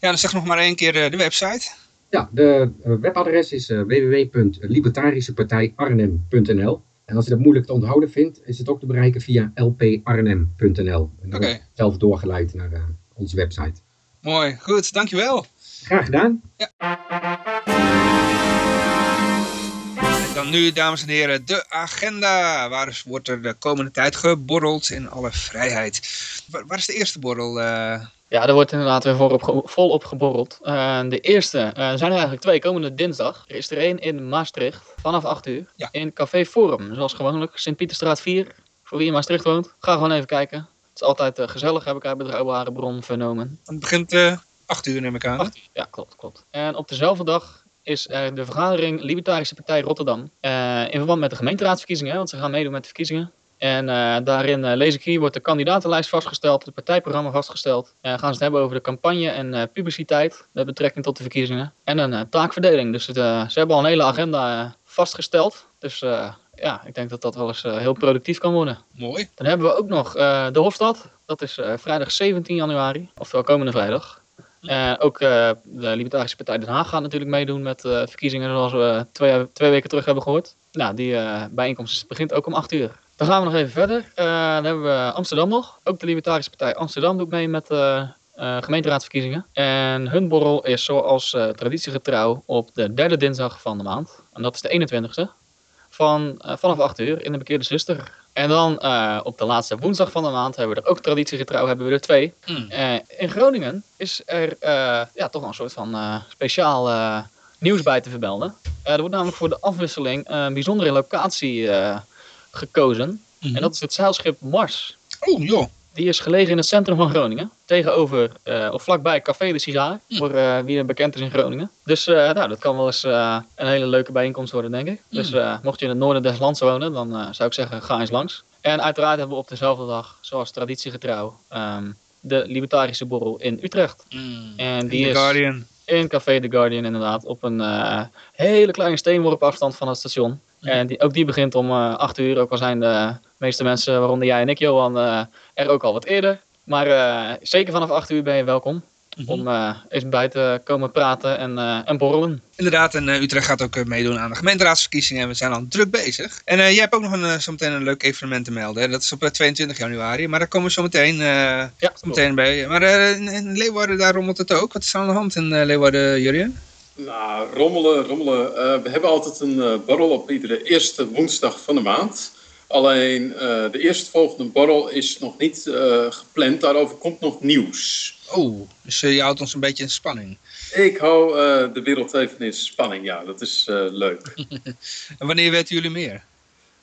ja, dan zeg nog maar één keer de website. Ja, de webadres is www.libertarischepartijarnhem.nl En als je dat moeilijk te onthouden vindt, is het ook te bereiken via lparnhem.nl. En dan okay. zelf doorgeleid naar onze website. Mooi, goed, dankjewel. Graag gedaan. Ja. Dan nu, dames en heren, de agenda. Waar wordt er de komende tijd geborreld in alle vrijheid? Waar, is de eerste borrel? Uh... Ja, er wordt inderdaad weer volop, volop geborreld. Uh, de eerste uh, zijn er eigenlijk twee. Komende dinsdag er is er één in Maastricht vanaf 8 uur. Ja. In Café Forum, zoals gewoonlijk. Sint-Pieterstraat 4. Voor wie in Maastricht woont, ga gewoon even kijken. Het is altijd gezellig, heb ik uit betrouwbare bron vernomen. Het begint 8 uur neem ik aan. 8 uur, ja, klopt, klopt. En op dezelfde dag is er de vergadering Libertarische Partij Rotterdam. In verband met de gemeenteraadsverkiezingen, want ze gaan meedoen met de verkiezingen. En uh, daarin uh, lees ik hier, wordt de kandidatenlijst vastgesteld, het partijprogramma vastgesteld. gaan ze het hebben over de campagne en publiciteit met betrekking tot de verkiezingen. En een taakverdeling. Dus het, ze hebben al een hele agenda vastgesteld. Dus ja, ik denk dat dat wel eens heel productief kan worden. Mooi. Dan hebben we ook nog de Hofstad. Dat is vrijdag 17 januari, oftewel komende vrijdag. Uh, ook uh, de Libertarische Partij Den Haag gaat natuurlijk meedoen met uh, verkiezingen zoals we twee, twee weken terug hebben gehoord. Nou, die bijeenkomst begint ook om 8 uur. Dan gaan we nog even verder. dan hebben we Amsterdam nog. Ook de Libertarische Partij Amsterdam doet mee met gemeenteraadsverkiezingen. En hun borrel is zoals traditiegetrouw op de derde dinsdag van de maand. En dat is de 21ste. Van, vanaf 8 uur in de Bekeerde Zuster. En dan uh, op de laatste woensdag van de maand hebben we er ook traditiegetrouw hebben we er twee. Mm. Uh, in Groningen is er uh, ja, toch een soort van speciaal nieuws bij te vermelden. er wordt namelijk voor de afwisseling een bijzondere locatie gekozen. Mm -hmm. En dat is het zeilschip Mars. Oh joh. Die is gelegen in het centrum van Groningen. Tegenover, uh, of vlakbij Café de Cigar. Hm. Voor uh, wie er bekend is in Groningen. Dus uh, nou, dat kan wel eens een hele leuke bijeenkomst worden, denk ik. Dus mocht je in het noorden des lands wonen, dan zou ik zeggen, ga eens langs. En uiteraard hebben we op dezelfde dag, zoals traditiegetrouw, um, de Libertarische Borrel in Utrecht. Mm. En die is Guardian. in Café The Guardian inderdaad. Op een hele kleine steenworp afstand van het station. En die, ook die begint om 8 uur, ook al zijn de meeste mensen, waaronder jij en ik, Johan, uh, er ook al wat eerder. Maar uh, zeker vanaf 8 uur ben je welkom Mm -hmm. om uh, eens bij te komen praten en, en borrelen. Inderdaad, en Utrecht gaat ook meedoen aan de gemeenteraadsverkiezingen en we zijn al druk bezig. En jij hebt ook nog een, zometeen een leuk evenement te melden. Hè? Dat is op 22 januari, maar daar komen we zo meteen, ja, zo meteen bij. Maar in, in Leeuwarden, daar rommelt het ook. Wat is er aan de hand in Leeuwarden, Jurjen? Nou, rommelen, rommelen. we hebben altijd een borrel op iedere eerste woensdag van de maand. Alleen uh, de eerstvolgende borrel is nog niet gepland. Daarover komt nog nieuws. Oh, dus je houdt ons een beetje in spanning. Ik hou de wereld even in spanning, ja. Dat is leuk. [LAUGHS] en wanneer weten jullie meer?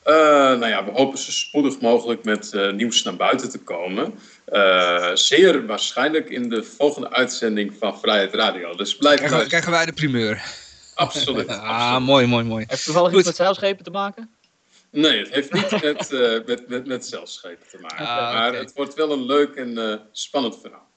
Nou ja, we hopen zo spoedig mogelijk met nieuws naar buiten te komen. zeer waarschijnlijk in de volgende uitzending van Vrijheid Radio. Dus blijf krijgen, we, krijgen wij de primeur? Absoluut. [LAUGHS] ah, absoluut. mooi, mooi, mooi. Heeft toevallig Goed. iets met zeilschepen te maken? Nee, het heeft niet [LAUGHS] met, uh, met, met, met zeilschepen te maken. Ah, maar het wordt wel een leuk en uh, spannend verhaal.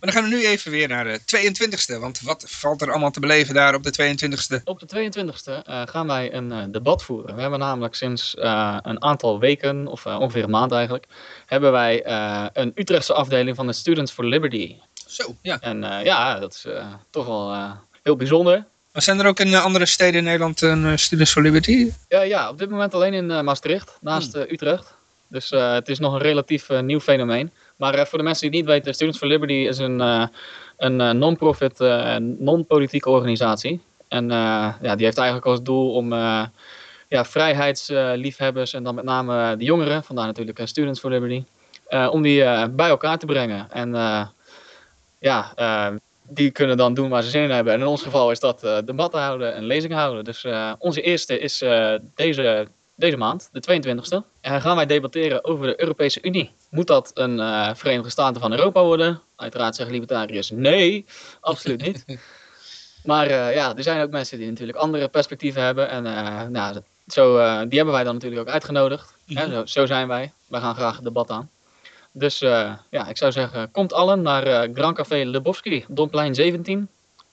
Maar dan gaan we nu even weer naar de 22e. Want wat valt er allemaal te beleven daar op de 22e? Op de 22e uh, gaan wij een uh, debat voeren. We hebben namelijk sinds uh, een aantal weken, of ongeveer een maand eigenlijk, hebben wij een Utrechtse afdeling van de Students for Liberty. Zo, ja. En ja, dat is toch wel heel bijzonder. Maar zijn er ook in andere steden in Nederland een Students for Liberty? Ja, ja, op dit moment alleen in Maastricht, naast Hmm. Utrecht. Dus het is nog een relatief nieuw fenomeen. Maar uh, voor de mensen die het niet weten, Students for Liberty is een, uh, een uh, non-profit, non-politieke organisatie. En ja, die heeft eigenlijk als doel om ja, vrijheidsliefhebbers en dan met name de jongeren, vandaar natuurlijk Students for Liberty, om die bij elkaar te brengen. En ja, die kunnen dan doen waar ze zin in hebben. En in ons geval is dat debatten houden en lezingen houden. Dus onze eerste is deze deze maand, de 22e, en gaan wij debatteren over de Europese Unie. Moet dat een uh, Verenigde Staten van Europa worden? Uiteraard zeggen libertariërs nee, absoluut niet. [LAUGHS] Maar uh, ja, er zijn ook mensen die natuurlijk andere perspectieven hebben. En uh, nou, zo, die hebben wij dan natuurlijk ook uitgenodigd. -hmm. zo, zo, zijn wij. Wij gaan graag het debat aan. Dus ja, ik zou zeggen, komt allen naar Grand Café Lebowski, Domplein 17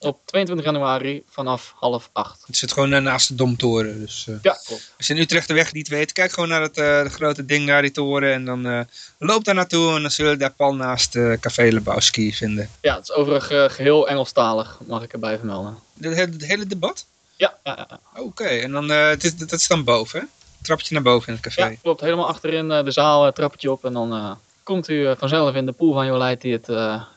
op 22 januari vanaf half acht. Het zit gewoon uh, naast de Domtoren. Dus, uh, ja, klopt. Als je in Utrecht de weg niet weet, kijk gewoon naar het uh, de grote ding daar, die toren. En dan loop daar naartoe en dan zul je daar pal naast Café Lebowski vinden. Ja, het is overigens geheel Engelstalig, mag ik erbij vermelden. Het hele, het hele debat? Ja, ja, ja. Oké, okay. en dan, het is, dat is dan boven, hè? Trapje naar boven in het café. Ja, klopt. Helemaal achterin de zaal, trappetje op en dan komt u vanzelf in de pool van Jolijt die het,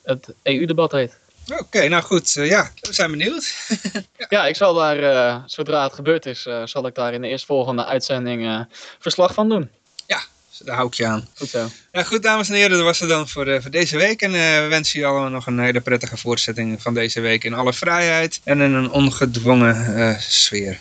het EU-debat heet. Oké, nou goed. Uh, ja, we zijn benieuwd. [LAUGHS] ja. ja. ik zal daar, uh, zodra het gebeurd is, uh, zal ik daar in de eerstvolgende uitzending verslag van doen. Ja, daar hou ik je aan. Goed zo. Ja, goed, dames en heren, dat was het dan voor, voor deze week. En we wensen jullie allemaal nog een hele prettige voortzetting van deze week in alle vrijheid en in een ongedwongen sfeer.